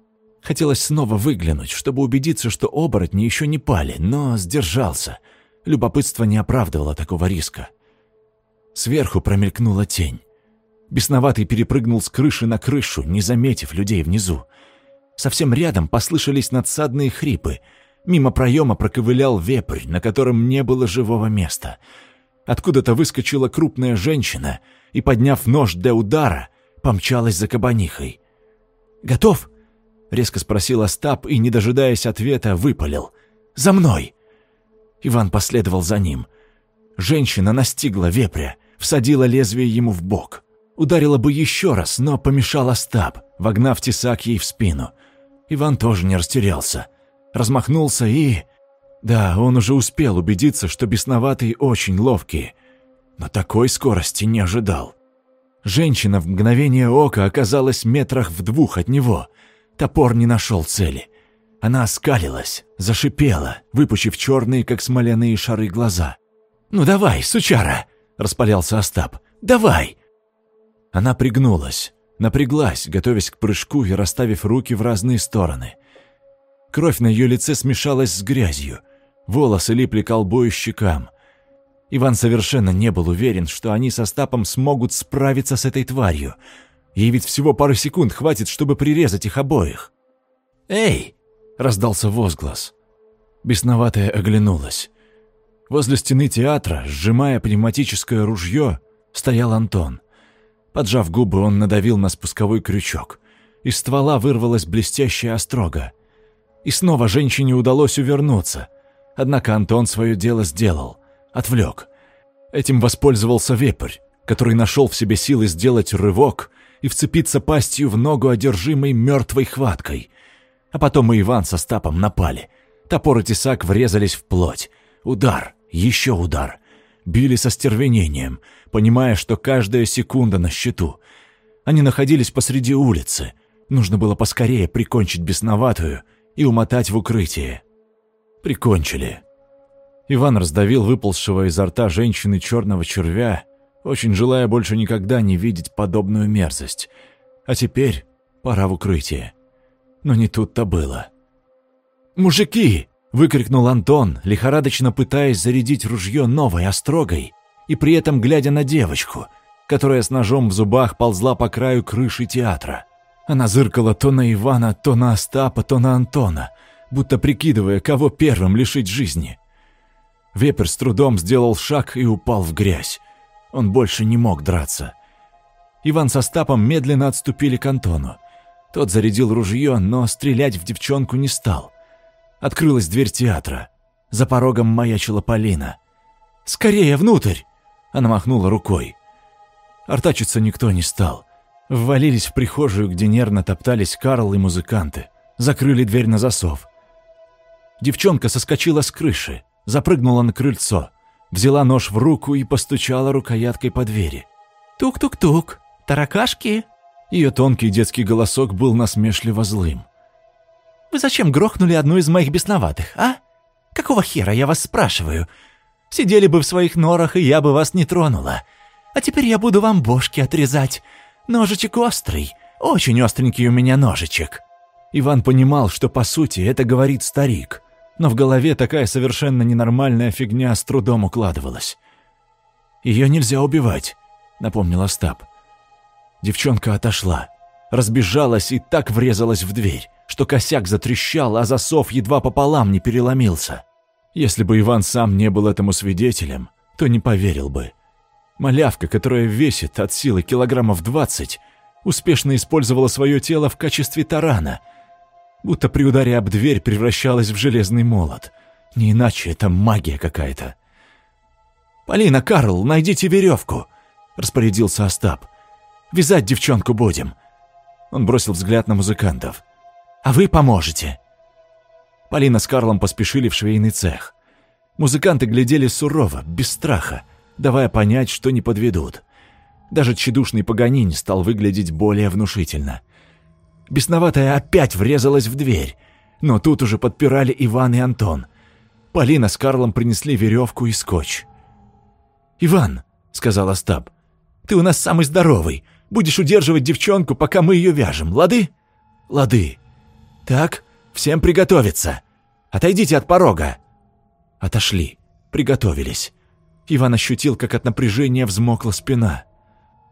Хотелось снова выглянуть, чтобы убедиться, что оборотни еще не пали, но сдержался. Любопытство не оправдывало такого риска. Сверху промелькнула тень. Бесноватый перепрыгнул с крыши на крышу, не заметив людей внизу. Совсем рядом послышались надсадные хрипы. Мимо проема проковылял вепрь, на котором не было живого места. Откуда-то выскочила крупная женщина и, подняв нож для удара, помчалась за кабанихой. «Готов?» — резко спросил Остап и, не дожидаясь ответа, выпалил. «За мной!» Иван последовал за ним. Женщина настигла вепря, всадила лезвие ему в бок. Ударила бы еще раз, но помешал Остап, вогнав тесак ей в спину. Иван тоже не растерялся. Размахнулся и... Да, он уже успел убедиться, что бесноватые очень ловкие. Но такой скорости не ожидал. Женщина в мгновение ока оказалась метрах в двух от него. Топор не нашел цели. Она оскалилась, зашипела, выпучив черные, как смоляные шары, глаза. «Ну давай, сучара!» — распалялся Остап. «Давай!» Она пригнулась, напряглась, готовясь к прыжку и расставив руки в разные стороны. Кровь на ее лице смешалась с грязью, волосы липли к лбу и щекам. Иван совершенно не был уверен, что они со Стапом смогут справиться с этой тварью. Ей ведь всего пары секунд хватит, чтобы прирезать их обоих. «Эй!» — раздался возглас. Бесноватая оглянулась. Возле стены театра, сжимая пневматическое ружье, стоял Антон. Поджав губы, он надавил на спусковой крючок. Из ствола вырвалась блестящая острога. И снова женщине удалось увернуться. Однако Антон свое дело сделал. Отвлек. Этим воспользовался вепрь, который нашел в себе силы сделать рывок и вцепиться пастью в ногу одержимой мертвой хваткой. А потом и Иван со Стапом напали. Топор и тесак врезались в плоть. Удар, еще удар. Били со стервенением, понимая, что каждая секунда на счету. Они находились посреди улицы. Нужно было поскорее прикончить бесноватую и умотать в укрытие. Прикончили. Иван раздавил выползшего изо рта женщины черного червя, очень желая больше никогда не видеть подобную мерзость. А теперь пора в укрытие. Но не тут-то было. «Мужики!» — выкрикнул Антон, лихорадочно пытаясь зарядить ружье новой острогой и при этом глядя на девочку, которая с ножом в зубах ползла по краю крыши театра. Она зыркала то на Ивана, то на Остапа, то на Антона, будто прикидывая, кого первым лишить жизни. Вепер с трудом сделал шаг и упал в грязь. Он больше не мог драться. Иван со Стапом медленно отступили к Антону. Тот зарядил ружье, но стрелять в девчонку не стал. Открылась дверь театра. За порогом маячила Полина. «Скорее внутрь!» Она махнула рукой. Артачиться никто не стал. Ввалились в прихожую, где нервно топтались Карл и музыканты. Закрыли дверь на засов. Девчонка соскочила с крыши, запрыгнула на крыльцо, взяла нож в руку и постучала рукояткой по двери. «Тук-тук-тук! Таракашки!» Ее тонкий детский голосок был насмешливо злым. «Вы зачем грохнули одну из моих бесноватых, а? Какого хера, я вас спрашиваю? Сидели бы в своих норах, и я бы вас не тронула. А теперь я буду вам бошки отрезать. Ножичек острый, очень остренький у меня ножичек». Иван понимал, что по сути это говорит старик, но в голове такая совершенно ненормальная фигня с трудом укладывалась. «Ее нельзя убивать», — напомнил Остап. Девчонка отошла, разбежалась и так врезалась в дверь, что косяк затрещал, а засов едва пополам не переломился. Если бы Иван сам не был этому свидетелем, то не поверил бы. Малявка, которая весит от силы килограммов двадцать, успешно использовала свое тело в качестве тарана, будто при ударе об дверь превращалась в железный молот. Не иначе это магия какая-то. «Полина, Карл, найдите веревку!» — распорядился Остап. «Вязать девчонку будем!» Он бросил взгляд на музыкантов. «А вы поможете!» Полина с Карлом поспешили в швейный цех. Музыканты глядели сурово, без страха давая понять, что не подведут. Даже тщедушный Паганини стал выглядеть более внушительно. Бесноватая опять врезалась в дверь, но тут уже подпирали Иван и Антон. Полина с Карлом принесли веревку и скотч. «Иван», — сказал Остап, — «ты у нас самый здоровый. Будешь удерживать девчонку, пока мы ее вяжем, лады?» «Лады». «Так, всем приготовиться. Отойдите от порога». Отошли, приготовились. Иван ощутил, как от напряжения взмокла спина.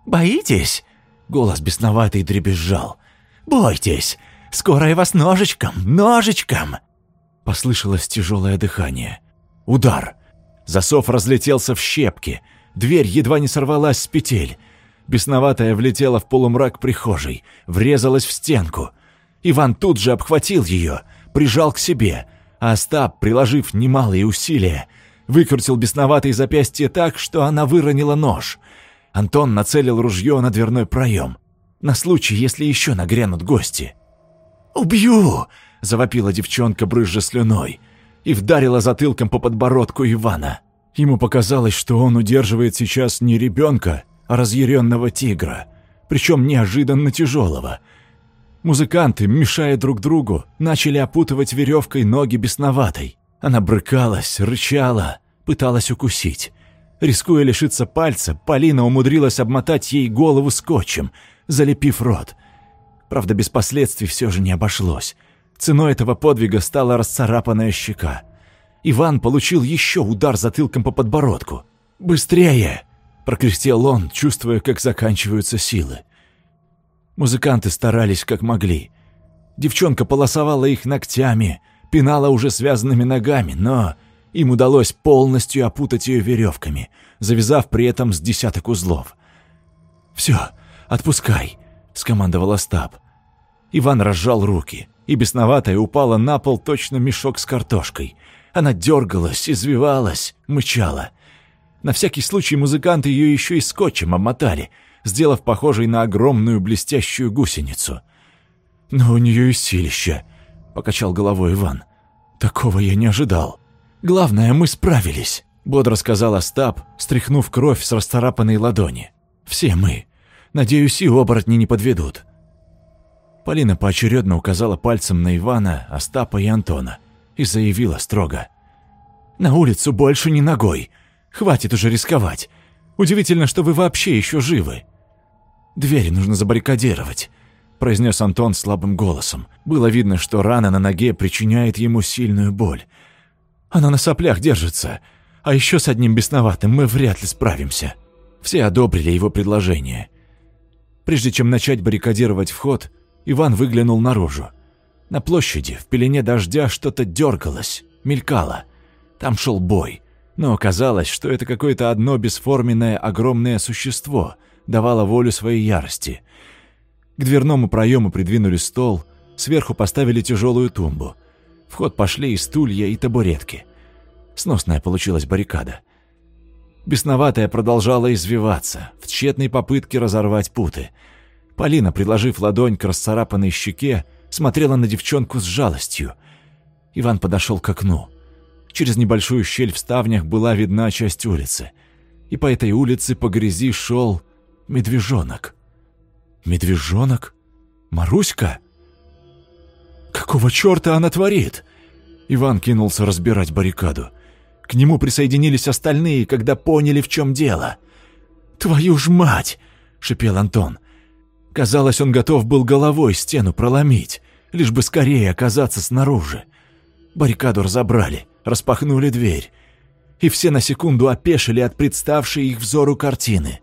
«Боитесь?» — голос бесноватый дребезжал. «Бойтесь! Скоро я вас ножичком, ножичком!» Послышалось тяжелое дыхание. Удар. Засов разлетелся в щепки. Дверь едва не сорвалась с петель. Бесноватая влетела в полумрак прихожей, врезалась в стенку. Иван тут же обхватил ее, прижал к себе, а Остап, приложив немалые усилия, выкрутил бесноватое запястье так, что она выронила нож. Антон нацелил ружье на дверной проем. На случай, если еще нагрянут гости. «Убью!» — завопила девчонка, брызжа слюной, и вдарила затылком по подбородку Ивана. Ему показалось, что он удерживает сейчас не ребенка, а разъяренного тигра, причем неожиданно тяжелого. Музыканты, мешая друг другу, начали опутывать веревкой ноги бесноватой. Она брыкалась, рычала, пыталась укусить. Рискуя лишиться пальца, Полина умудрилась обмотать ей голову скотчем, залепив рот. Правда, без последствий все же не обошлось. Ценой этого подвига стала расцарапанная щека. Иван получил еще удар затылком по подбородку. «Быстрее!» – прокряхтел он, чувствуя, как заканчиваются силы. Музыканты старались как могли. Девчонка полосовала их ногтями – пинала уже связанными ногами, но им удалось полностью опутать ее веревками, завязав при этом с десяток узлов. «Все, отпускай», — скомандовал Остап. Иван разжал руки, и бесноватая упала на пол точно мешок с картошкой. Она дергалась, извивалась, мычала. На всякий случай музыканты ее еще и скотчем обмотали, сделав похожей на огромную блестящую гусеницу. Но у нее и силища — покачал головой Иван. Такого я не ожидал. Главное, мы справились, бодро сказал Остап, стряхнув кровь с расцарапанной ладони. Все мы. Надеюсь, и оборотни не подведут. Полина поочередно указала пальцем на Ивана, Остапа и Антона и заявила строго. «На улицу больше не ногой. Хватит уже рисковать. Удивительно, что вы вообще еще живы. Дверь нужно забаррикадировать. — произнес Антон слабым голосом. Было видно, что рана на ноге причиняет ему сильную боль. «Она на соплях держится, а еще с одним бесноватым мы вряд ли справимся». Все одобрили его предложение. Прежде чем начать баррикадировать вход, Иван выглянул наружу. На площади, в пелене дождя, что-то дергалось, мелькало. Там шел бой, но оказалось, что это какое-то одно бесформенное огромное существо давало волю своей ярости — к дверному проему придвинули стол, сверху поставили тяжелую тумбу. В ход пошли и стулья, и табуретки. Сносная получилась баррикада. Бесноватая продолжала извиваться, в тщетной попытке разорвать путы. Полина, приложив ладонь к расцарапанной щеке, смотрела на девчонку с жалостью. Иван подошел к окну. Через небольшую щель в ставнях была видна часть улицы. И по этой улице по грязи шел медвежонок. Медвежонок? Маруська? Какого черта она творит? Иван кинулся разбирать баррикаду. К нему присоединились остальные, когда поняли, в чем дело. «Твою ж мать!» — шипел Антон. Казалось, он готов был головой стену проломить, лишь бы скорее оказаться снаружи. Баррикаду разобрали, распахнули дверь. И все на секунду опешили от представшей их взору картины.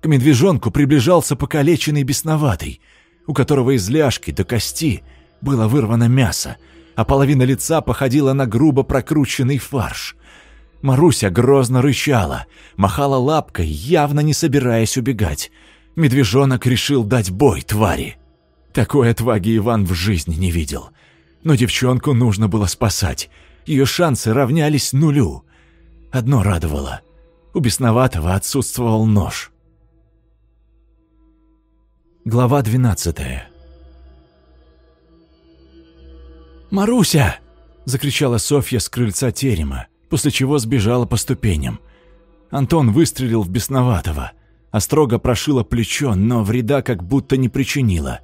К медвежонку приближался покалеченный бесноватый, у которого из ляжки до кости было вырвано мясо, а половина лица походила на грубо прокрученный фарш. Маруся грозно рычала, махала лапкой, явно не собираясь убегать. Медвежонок решил дать бой твари. Такой отваги Иван в жизни не видел. Но девчонку нужно было спасать. Ее шансы равнялись нулю. Одно радовало. У бесноватого отсутствовал нож. Глава двенадцатая «Маруся!» — закричала Софья с крыльца терема, после чего сбежала по ступеням. Антон выстрелил в бесноватого. Острога прошила плечо, но вреда как будто не причинила.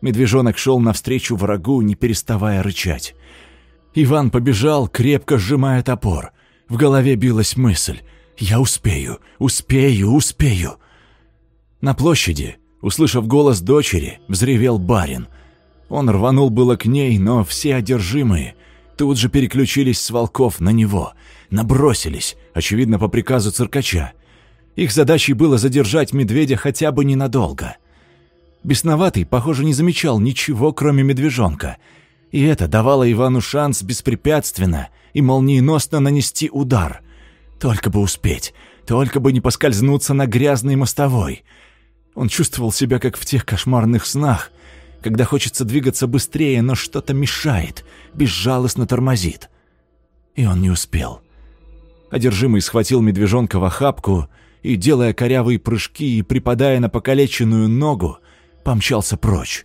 Медвежонок шел навстречу врагу, не переставая рычать. Иван побежал, крепко сжимая топор. В голове билась мысль «Я успею, успею, успею». На площади, услышав голос дочери, взревел барин — он рванул было к ней, но все одержимые тут же переключились с волков на него, набросились, очевидно, по приказу циркача. Их задачей было задержать медведя хотя бы ненадолго. Бесноватый, похоже, не замечал ничего, кроме медвежонка, и это давало Ивану шанс беспрепятственно и молниеносно нанести удар. Только бы успеть, только бы не поскользнуться на грязной мостовой. Он чувствовал себя, как в тех кошмарных снах, когда хочется двигаться быстрее, но что-то мешает, безжалостно тормозит. И он не успел. Одержимый схватил медвежонка в охапку и, делая корявые прыжки и припадая на покалеченную ногу, помчался прочь.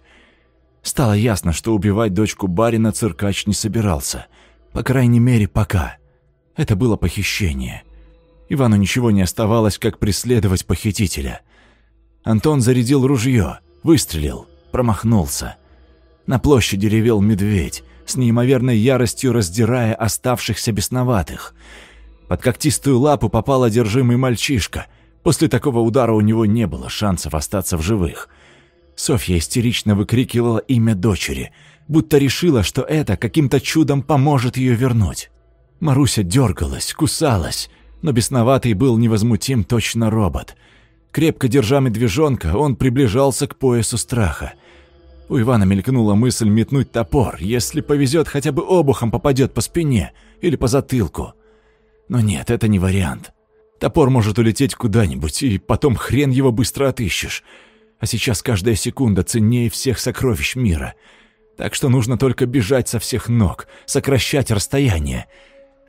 Стало ясно, что убивать дочку барина циркач не собирался. По крайней мере, пока. Это было похищение. Ивану ничего не оставалось, как преследовать похитителя. Антон зарядил ружье, выстрелил — промахнулся. На площади ревел медведь, с неимоверной яростью раздирая оставшихся бесноватых. Под когтистую лапу попал одержимый мальчишка. После такого удара у него не было шансов остаться в живых. Софья истерично выкрикивала имя дочери, будто решила, что это каким-то чудом поможет ее вернуть. Маруся дергалась, кусалась, но бесноватый был невозмутим точно робот. Крепко держа медвежонка, он приближался к поясу страха — у Ивана мелькнула мысль метнуть топор, если повезет, хотя бы обухом попадет по спине или по затылку. Но нет, это не вариант. Топор может улететь куда-нибудь, и потом хрен его быстро отыщешь. А сейчас каждая секунда ценнее всех сокровищ мира. Так что нужно только бежать со всех ног, сокращать расстояние.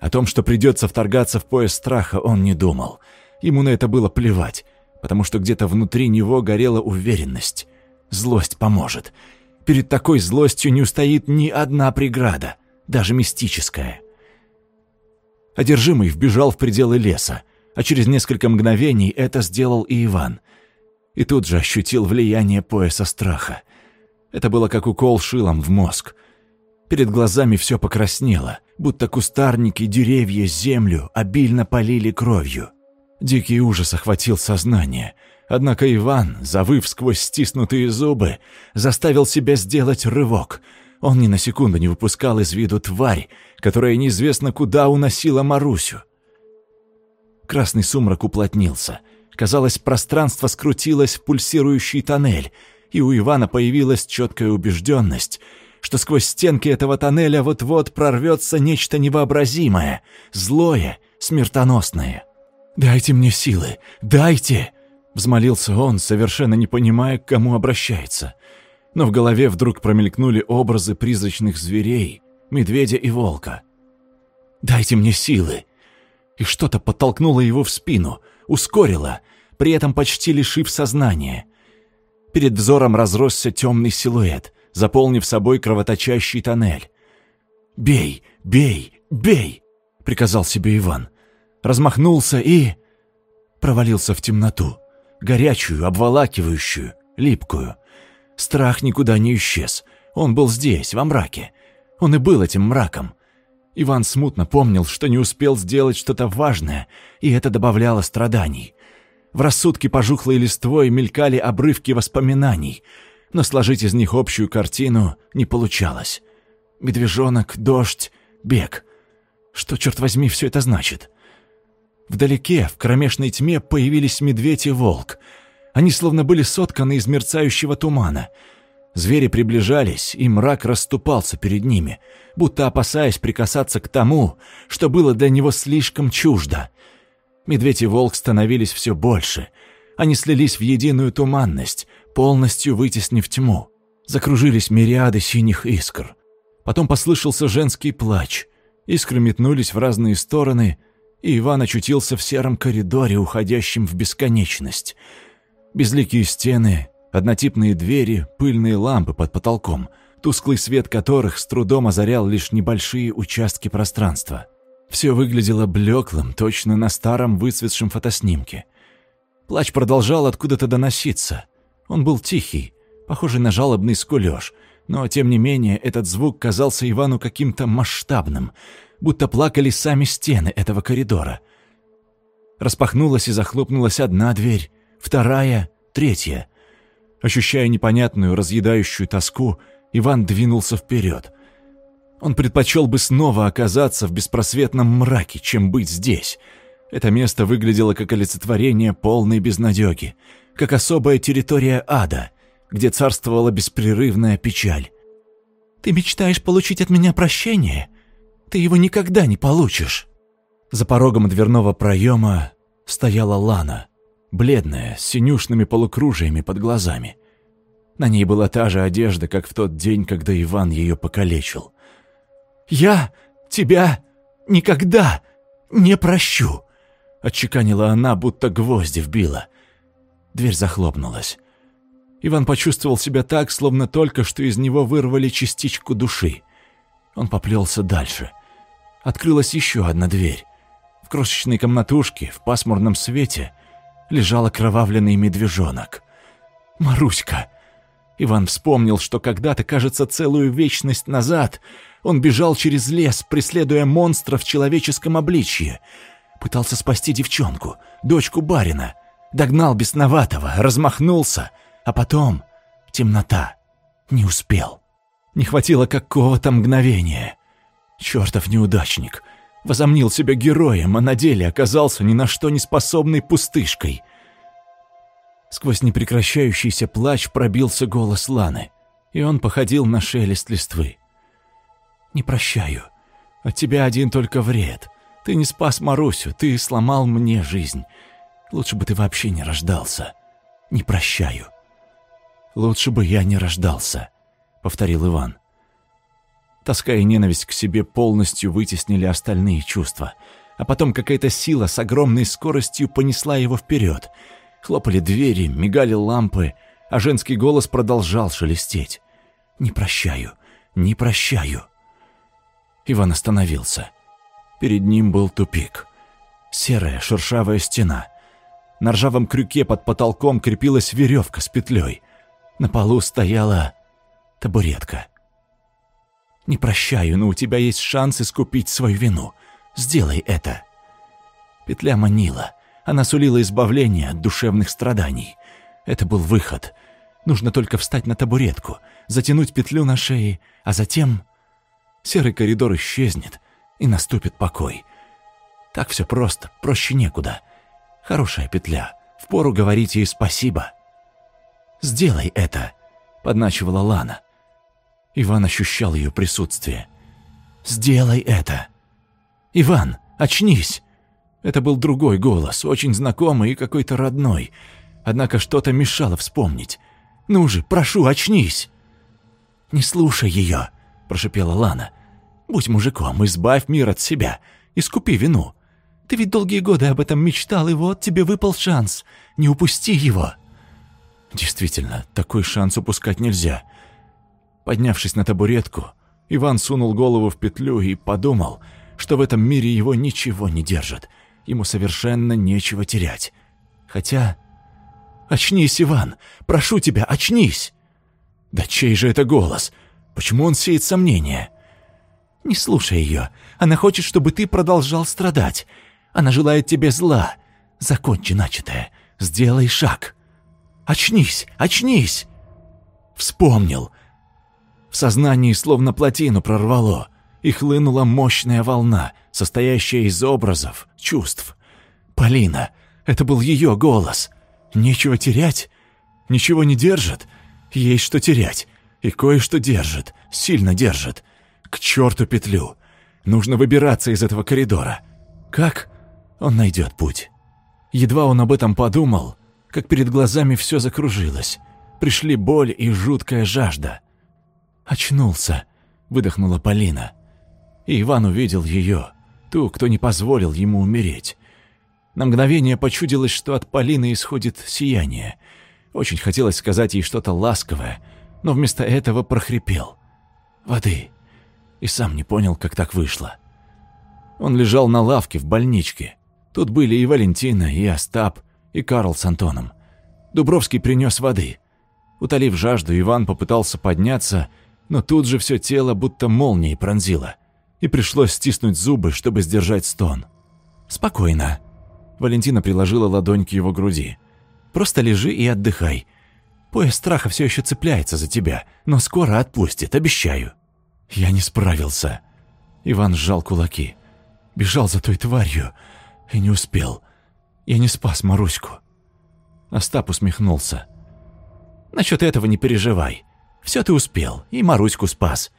О том, что придется вторгаться в пояс страха, он не думал. Ему на это было плевать, потому что где-то внутри него горела уверенность. Злость поможет. Перед такой злостью не устоит ни одна преграда, даже мистическая. Одержимый вбежал в пределы леса, а через несколько мгновений это сделал и Иван. И тут же ощутил влияние пояса страха. Это было как укол шилом в мозг. Перед глазами все покраснело, будто кустарники, деревья, землю обильно полили кровью. Дикий ужас охватил сознание — Однако Иван, завыв сквозь стиснутые зубы, заставил себя сделать рывок. Он ни на секунду не выпускал из виду тварь, которая неизвестно куда уносила Марусю. Красный сумрак уплотнился. Казалось, пространство скрутилось в пульсирующий тоннель, и у Ивана появилась четкая убежденность, что сквозь стенки этого тоннеля вот-вот прорвется нечто невообразимое, злое, смертоносное. «Дайте мне силы! Дайте!» Взмолился он, совершенно не понимая, к кому обращается. Но в голове вдруг промелькнули образы призрачных зверей, медведя и волка. «Дайте мне силы!» И что-то подтолкнуло его в спину, ускорило, при этом почти лишив сознания. Перед взором разросся темный силуэт, заполнив собой кровоточащий тоннель. «Бей, бей, бей!» — приказал себе Иван. Размахнулся и... провалился в темноту, горячую, обволакивающую, липкую. Страх никуда не исчез. Он был здесь, во мраке. Он и был этим мраком. Иван смутно помнил, что не успел сделать что-то важное, и это добавляло страданий. В рассудке пожухлой листвой мелькали обрывки воспоминаний, но сложить из них общую картину не получалось. Медвежонок, дождь, бег. Что, черт возьми, все это значит? Вдалеке, в кромешной тьме, появились медведь и волк. Они словно были сотканы из мерцающего тумана. Звери приближались, и мрак расступался перед ними, будто опасаясь прикасаться к тому, что было для него слишком чуждо. Медведь и волк становились все больше. Они слились в единую туманность, полностью вытеснив тьму. Закружились мириады синих искр. Потом послышался женский плач. Искры метнулись в разные стороны, и Иван очутился в сером коридоре, уходящем в бесконечность. Безликие стены, однотипные двери, пыльные лампы под потолком, тусклый свет которых с трудом озарял лишь небольшие участки пространства. Все выглядело блеклым, точно на старом выцветшем фотоснимке. Плач продолжал откуда-то доноситься. Он был тихий, похожий на жалобный скулёж, но, тем не менее, этот звук казался Ивану каким-то масштабным — будто плакали сами стены этого коридора. Распахнулась и захлопнулась одна дверь, вторая, третья. Ощущая непонятную, разъедающую тоску, Иван двинулся вперед. Он предпочел бы снова оказаться в беспросветном мраке, чем быть здесь. Это место выглядело как олицетворение полной безнадеги, как особая территория ада, где царствовала беспрерывная печаль. «Ты мечтаешь получить от меня прощение?» Ты его никогда не получишь. За порогом дверного проема стояла Лана, бледная, с синюшными полукружиями под глазами. На ней была та же одежда, как в тот день, когда Иван ее покалечил. «Я тебя никогда не прощу!» Отчеканила она, будто гвозди вбила. Дверь захлопнулась. Иван почувствовал себя так, словно только что из него вырвали частичку души. Он поплелся дальше открылась еще одна дверь. В крошечной комнатушке, в пасмурном свете, лежал окровавленный медвежонок. «Маруська!» Иван вспомнил, что когда-то, кажется, целую вечность назад он бежал через лес, преследуя монстра в человеческом обличье. Пытался спасти девчонку, дочку барина. Догнал бесноватого, размахнулся, а потом темнота. Не успел. Не хватило какого-то мгновения. Чертов неудачник. Возомнил себя героем, а на деле оказался ни на что не способной пустышкой. Сквозь непрекращающийся плач пробился голос Ланы, и он походил на шелест листвы. «Не прощаю. От тебя один только вред. Ты не спас Марусю, ты сломал мне жизнь. Лучше бы ты вообще не рождался. Не прощаю». «Лучше бы я не рождался», — повторил Иван. Тоска и ненависть к себе полностью вытеснили остальные чувства. А потом какая-то сила с огромной скоростью понесла его вперед. Хлопали двери, мигали лампы, а женский голос продолжал шелестеть. «Не прощаю, не прощаю». Иван остановился. Перед ним был тупик. Серая шершавая стена. На ржавом крюке под потолком крепилась веревка с петлей. На полу стояла табуретка. Не прощаю, но у тебя есть шанс искупить свою вину. Сделай это. Петля манила. Она сулила избавление от душевных страданий. Это был выход. Нужно только встать на табуретку, затянуть петлю на шее, а затем серый коридор исчезнет, и наступит покой. Так все просто, проще некуда. Хорошая петля. Впору говорить ей спасибо. «Сделай это», — подначивала Лана. Иван ощущал ее присутствие. «Сделай это!» «Иван, очнись!» Это был другой голос, очень знакомый и какой-то родной. Однако что-то мешало вспомнить. «Ну же, прошу, очнись!» «Не слушай ее!» – прошипела Лана. Будь мужиком, избавь мир от себя, искупи вину. Ты ведь долгие годы об этом мечтал, и вот тебе выпал шанс. Не упусти его!» Действительно, такой шанс упускать нельзя. Поднявшись на табуретку, Иван сунул голову в петлю и подумал, что в этом мире его ничего не держит. Ему совершенно нечего терять. Хотя... «Очнись, Иван! Прошу тебя, очнись!» «Да чей же это голос? Почему он сеет сомнения?» «Не слушай ее. Она хочет, чтобы ты продолжал страдать. Она желает тебе зла. Закончи начатое. Сделай шаг. Очнись, очнись!» Вспомнил. Сознании словно плотину прорвало, и хлынула мощная волна, состоящая из образов, чувств. Полина. Это был ее голос. Нечего терять. Ничего не держит. Есть что терять. И кое-что держит. Сильно держит. К черту петлю. Нужно выбираться из этого коридора. Как? Он найдет путь. Едва он об этом подумал, как перед глазами все закружилось. Пришли боль и жуткая жажда. «Очнулся», — выдохнула Полина. И Иван увидел ее, ту, кто не позволил ему умереть. На мгновение почудилось, что от Полины исходит сияние. Очень хотелось сказать ей что-то ласковое, но вместо этого прохрипел. «Воды». И сам не понял, как так вышло. Он лежал на лавке в больничке. Тут были и Валентина, и Остап, и Карл с Антоном. Дубровский принес воды. Утолив жажду, Иван попытался подняться, но тут же все тело будто молнией пронзило, и пришлось стиснуть зубы, чтобы сдержать стон. «Спокойно», Валентина приложила ладонь к его груди. «Просто лежи и отдыхай. Пояс страха все еще цепляется за тебя, но скоро отпустит, обещаю». Я не справился. Иван сжал кулаки. Бежал за той тварью и не успел. Я не спас Маруську. Остап усмехнулся. «Насчет этого не переживай. Все ты успел, и Маруську спас.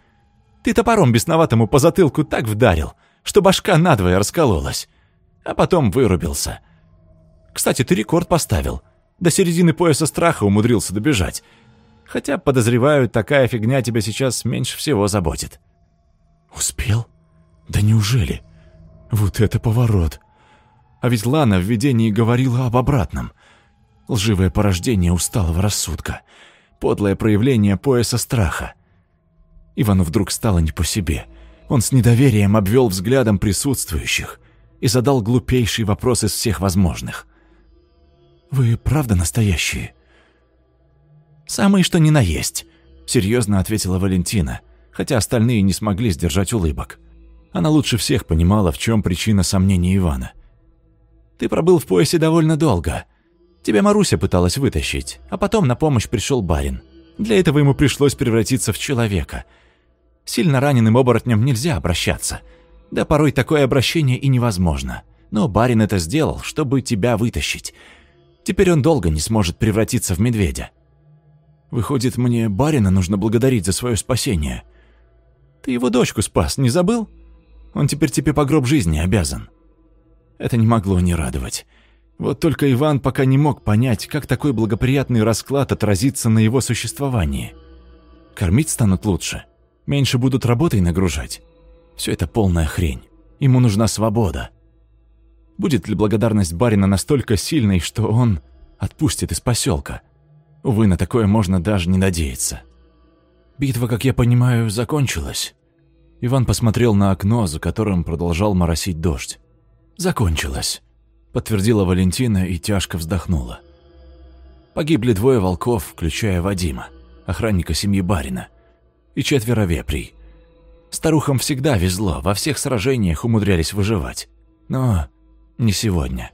Ты топором бесноватому по затылку так вдарил, что башка надвое раскололась а потом вырубился. Кстати, ты рекорд поставил. До середины пояса страха умудрился добежать. Хотя, подозреваю, такая фигня тебя сейчас меньше всего заботит. Успел? Да неужели? Вот это поворот. А ведь Лана в видении говорила об обратном. Лживое порождение усталого рассудка. Подлое проявление пояса страха. Ивану вдруг стало не по себе. Он с недоверием обвел взглядом присутствующих и задал глупейший вопрос из всех возможных. «Вы правда настоящие?» «Самые что ни на есть», — серьезно ответила Валентина, хотя остальные не смогли сдержать улыбок. Она лучше всех понимала, в чем причина сомнений Ивана. «Ты пробыл в поясе довольно долго. Тебя Маруся пыталась вытащить, а потом на помощь пришел барин. Для этого ему пришлось превратиться в человека. Сильно раненым оборотням нельзя обращаться — да порой такое обращение и невозможно. Но барин это сделал, чтобы тебя вытащить. Теперь он долго не сможет превратиться в медведя. Выходит, мне барина нужно благодарить за свое спасение. Ты его дочку спас, не забыл? Он теперь тебе по гроб жизни обязан. Это не могло не радовать. Вот только Иван пока не мог понять, как такой благоприятный расклад отразится на его существовании. Кормить станут лучше, меньше будут работой нагружать. Все это полная хрень. Ему нужна свобода. Будет ли благодарность барина настолько сильной, что он отпустит из поселка? Увы, на такое можно даже не надеяться. Битва, как я понимаю, закончилась. Иван посмотрел на окно, за которым продолжал моросить дождь. «Закончилась», — подтвердила Валентина и тяжко вздохнула. Погибли двое волков, включая Вадима, охранника семьи барина, и четверо вепрей. Старухам всегда везло, во всех сражениях умудрялись выживать. Но не сегодня.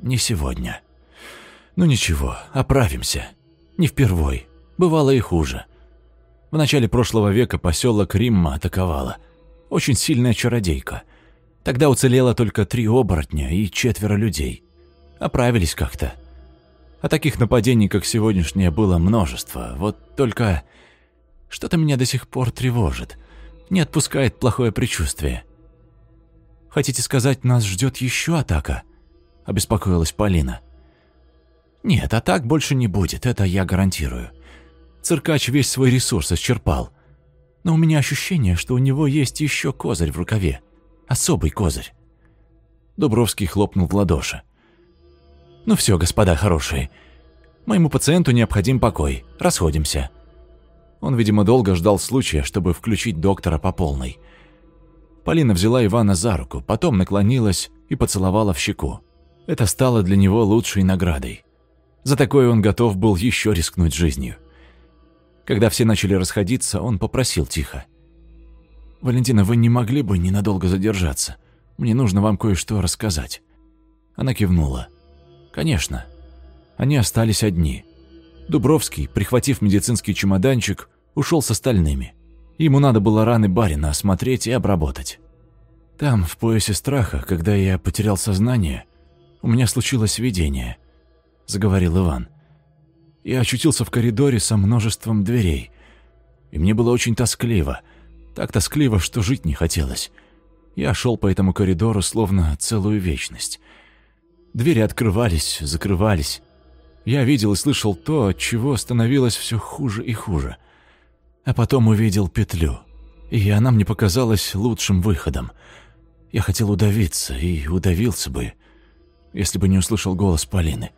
Не сегодня. Ну ничего, оправимся. Не впервой. Бывало и хуже. В начале прошлого века поселок Римма атаковала. Очень сильная чародейка. Тогда уцелело только три оборотня и четверо людей. Оправились как-то. А таких нападений, как сегодняшнее, было множество. Вот только что-то меня до сих пор тревожит не отпускает плохое предчувствие. «Хотите сказать, нас ждет еще атака?» – обеспокоилась Полина. «Нет, атак больше не будет, это я гарантирую. Циркач весь свой ресурс исчерпал. Но у меня ощущение, что у него есть еще козырь в рукаве. Особый козырь. Дубровский хлопнул в ладоши. «Ну все, господа хорошие. Моему пациенту необходим покой. Расходимся». Он, видимо, долго ждал случая, чтобы включить доктора по полной. Полина взяла Ивана за руку, потом наклонилась и поцеловала в щеку. Это стало для него лучшей наградой. За такое он готов был еще рискнуть жизнью. Когда все начали расходиться, он попросил тихо. «Валентина, вы не могли бы ненадолго задержаться? Мне нужно вам кое-что рассказать». Она кивнула. «Конечно». Они остались одни. Дубровский, прихватив медицинский чемоданчик, ушел с остальными. Ему надо было раны барина осмотреть и обработать. Там, в поясе страха, когда я потерял сознание, у меня случилось видение, заговорил Иван. Я очутился в коридоре со множеством дверей, и мне было очень тоскливо, так тоскливо, что жить не хотелось. Я шел по этому коридору словно целую вечность. Двери открывались, закрывались. Я видел и слышал то, от чего становилось все хуже и хуже. А потом увидел петлю, и она мне показалась лучшим выходом. Я хотел удавиться, и удавился бы, если бы не услышал голос Полины.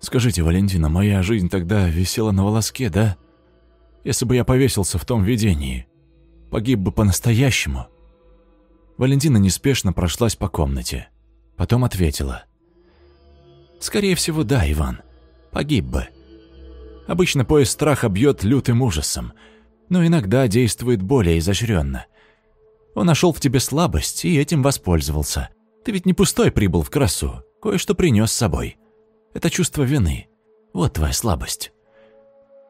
«Скажите, Валентина, моя жизнь тогда висела на волоске, да? Если бы я повесился в том видении, погиб бы по-настоящему?» Валентина неспешно прошлась по комнате. Потом ответила. «Скорее всего, да, Иван. Погиб бы. Обычно поезд страха бьет лютым ужасом, но иногда действует более изощренно. Он нашел в тебе слабость и этим воспользовался. Ты ведь не пустой прибыл в красу, кое-что принес с собой. Это чувство вины. Вот твоя слабость.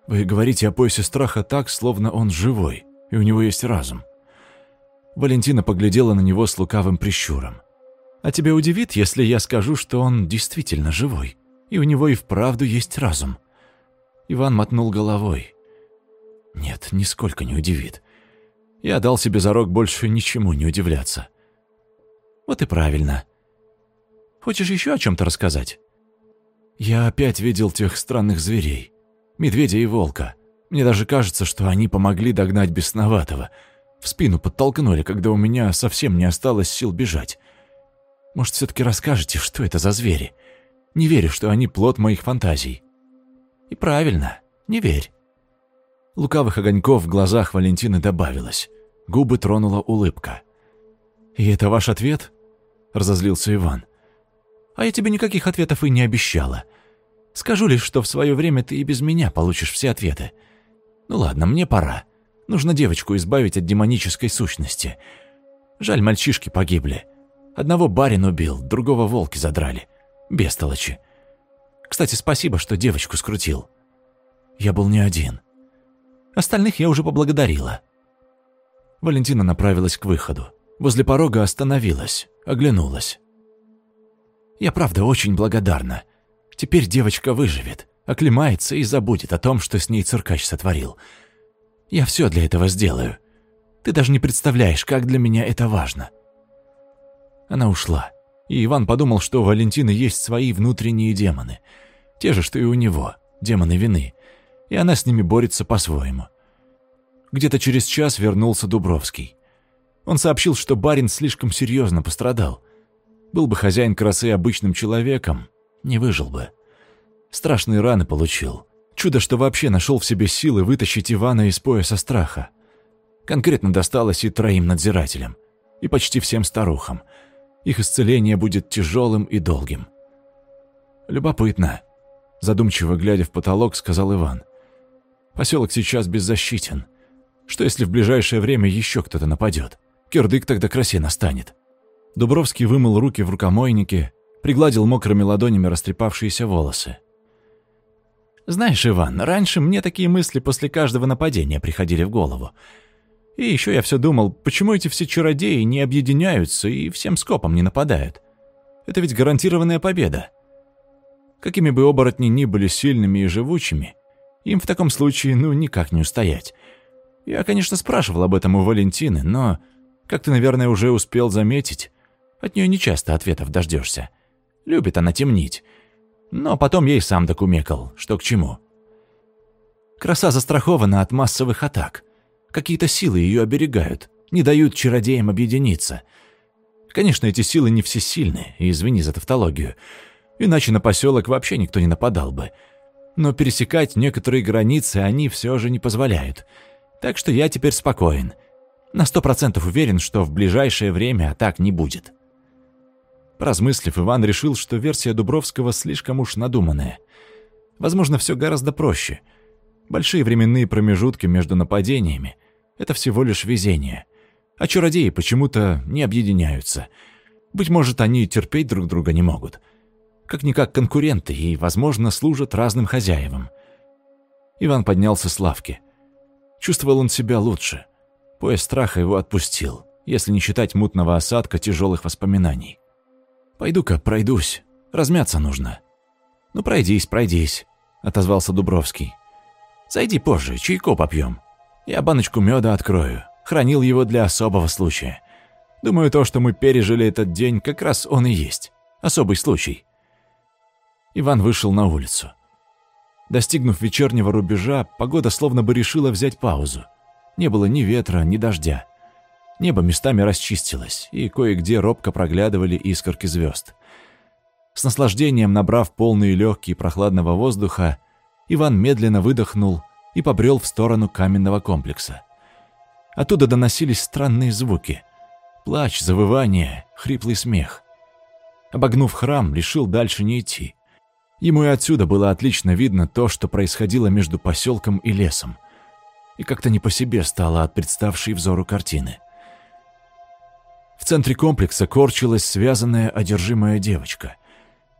Вы говорите о поясе страха так, словно он живой, и у него есть разум. Валентина поглядела на него с лукавым прищуром. А тебя удивит, если я скажу, что он действительно живой, и у него и вправду есть разум? Иван мотнул головой. Нет, нисколько не удивит. Я дал себе зарок больше ничему не удивляться. Вот и правильно. Хочешь еще о чем-то рассказать? Я опять видел тех странных зверей. Медведя и волка. Мне даже кажется, что они помогли догнать бесноватого. В спину подтолкнули, когда у меня совсем не осталось сил бежать. Может, все-таки расскажете, что это за звери? Не верю, что они плод моих фантазий. И правильно, не верь. Лукавых огоньков в глазах Валентины добавилось. Губы тронула улыбка. «И это ваш ответ?» — разозлился Иван. «А я тебе никаких ответов и не обещала. Скажу лишь, что в свое время ты и без меня получишь все ответы. Ну ладно, мне пора. Нужно девочку избавить от демонической сущности. Жаль, мальчишки погибли. Одного барин убил, другого волки задрали. Бестолочи. Кстати, спасибо, что девочку скрутил. Я был не один. Остальных я уже поблагодарила». Валентина направилась к выходу. Возле порога остановилась, оглянулась. «Я правда очень благодарна. Теперь девочка выживет, оклемается и забудет о том, что с ней циркач сотворил. Я все для этого сделаю. Ты даже не представляешь, как для меня это важно». Она ушла, и Иван подумал, что у Валентины есть свои внутренние демоны. Те же, что и у него, демоны вины. И она с ними борется по-своему. Где-то через час вернулся Дубровский. Он сообщил, что барин слишком серьезно пострадал. Был бы хозяин красы обычным человеком, не выжил бы. Страшные раны получил. Чудо, что вообще нашел в себе силы вытащить Ивана из пояса страха. Конкретно досталось и троим надзирателям, и почти всем старухам. Их исцеление будет тяжелым и долгим. «Любопытно», — задумчиво глядя в потолок, сказал Иван. «Поселок сейчас беззащитен. Что если в ближайшее время еще кто-то нападет? Кирдык тогда красе настанет. Дубровский вымыл руки в рукомойнике, пригладил мокрыми ладонями растрепавшиеся волосы. «Знаешь, Иван, раньше мне такие мысли после каждого нападения приходили в голову. И еще я все думал, почему эти все чародеи не объединяются и всем скопом не нападают? Это ведь гарантированная победа. Какими бы оборотни ни были сильными и живучими, им в таком случае ну никак не устоять. Я, конечно, спрашивал об этом у Валентины, но, как ты, наверное, уже успел заметить, от нее нечасто ответов дождешься. Любит она темнить. Но потом и сам докумекал, что к чему. Краса застрахована от массовых атак. Какие-то силы ее оберегают, не дают чародеям объединиться. Конечно, эти силы не всесильны, извини за тавтологию, иначе на поселок вообще никто не нападал бы. Но пересекать некоторые границы они все же не позволяют. Так что я теперь спокоен. На сто процентов уверен, что в ближайшее время атак не будет. Поразмыслив, Иван решил, что версия Дубровского слишком уж надуманная. Возможно, все гораздо проще. Большие временные промежутки между нападениями — это всего лишь везение. А чародеи почему-то не объединяются. Быть может, они терпеть друг друга не могут. Как-никак конкуренты и, возможно, служат разным хозяевам. Иван поднялся с лавки. Чувствовал он себя лучше. Пояс страха его отпустил, если не считать мутного осадка тяжелых воспоминаний. «Пойду-ка пройдусь. Размяться нужно». «Ну, пройдись, пройдись», — отозвался Дубровский. «Зайди позже, чайку попьем. Я баночку меда открою. Хранил его для особого случая. Думаю, то, что мы пережили этот день, как раз он и есть. Особый случай». Иван вышел на улицу. Достигнув вечернего рубежа, погода словно бы решила взять паузу. Не было ни ветра, ни дождя. Небо местами расчистилось, и кое-где робко проглядывали искорки звезд. С наслаждением набрав полные легкие прохладного воздуха, Иван медленно выдохнул и побрел в сторону каменного комплекса. Оттуда доносились странные звуки. Плач, завывание, хриплый смех. Обогнув храм, решил дальше не идти. Ему и отсюда было отлично видно то, что происходило между поселком и лесом. И как-то не по себе стало от представшей взору картины. В центре комплекса корчилась связанная одержимая девочка.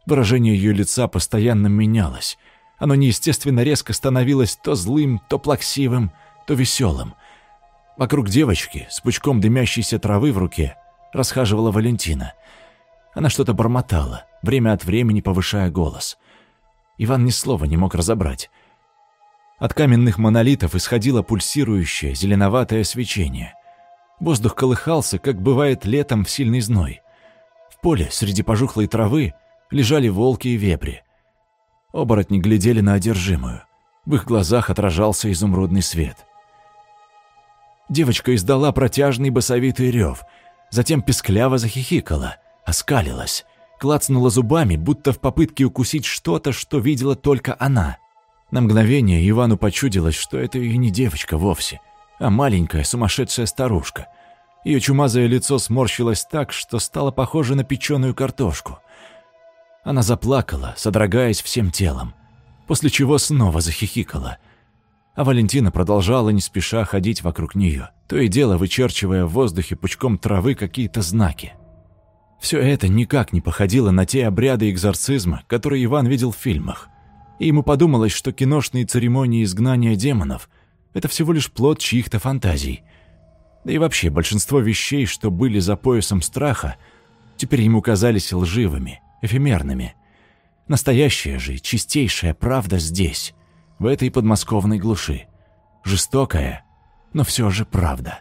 Выражение ее лица постоянно менялось. Оно неестественно резко становилось то злым, то плаксивым, то веселым. Вокруг девочки, с пучком дымящейся травы в руке, расхаживала Валентина. Она что-то бормотала, время от времени повышая голос. Иван ни слова не мог разобрать. От каменных монолитов исходило пульсирующее зеленоватое свечение — Воздух колыхался, как бывает летом в сильный зной. В поле среди пожухлой травы лежали волки и вепри. Оборотни глядели на одержимую. В их глазах отражался изумрудный свет. Девочка издала протяжный басовитый рев, затем пескляво захихикала, оскалилась, клацнула зубами, будто в попытке укусить что-то, что видела только она. На мгновение Ивану почудилось, что это и не девочка вовсе — а маленькая сумасшедшая старушка. Ее чумазое лицо сморщилось так, что стало похоже на печеную картошку. Она заплакала, содрогаясь всем телом, после чего снова захихикала. А Валентина продолжала не спеша ходить вокруг нее, то и дело вычерчивая в воздухе пучком травы какие-то знаки. Все это никак не походило на те обряды экзорцизма, которые Иван видел в фильмах. И ему подумалось, что киношные церемонии изгнания демонов – это всего лишь плод чьих-то фантазий. Да и вообще, большинство вещей, что были за поясом страха, теперь ему казались лживыми, эфемерными. Настоящая же, чистейшая правда здесь, в этой подмосковной глуши. Жестокая, но все же правда.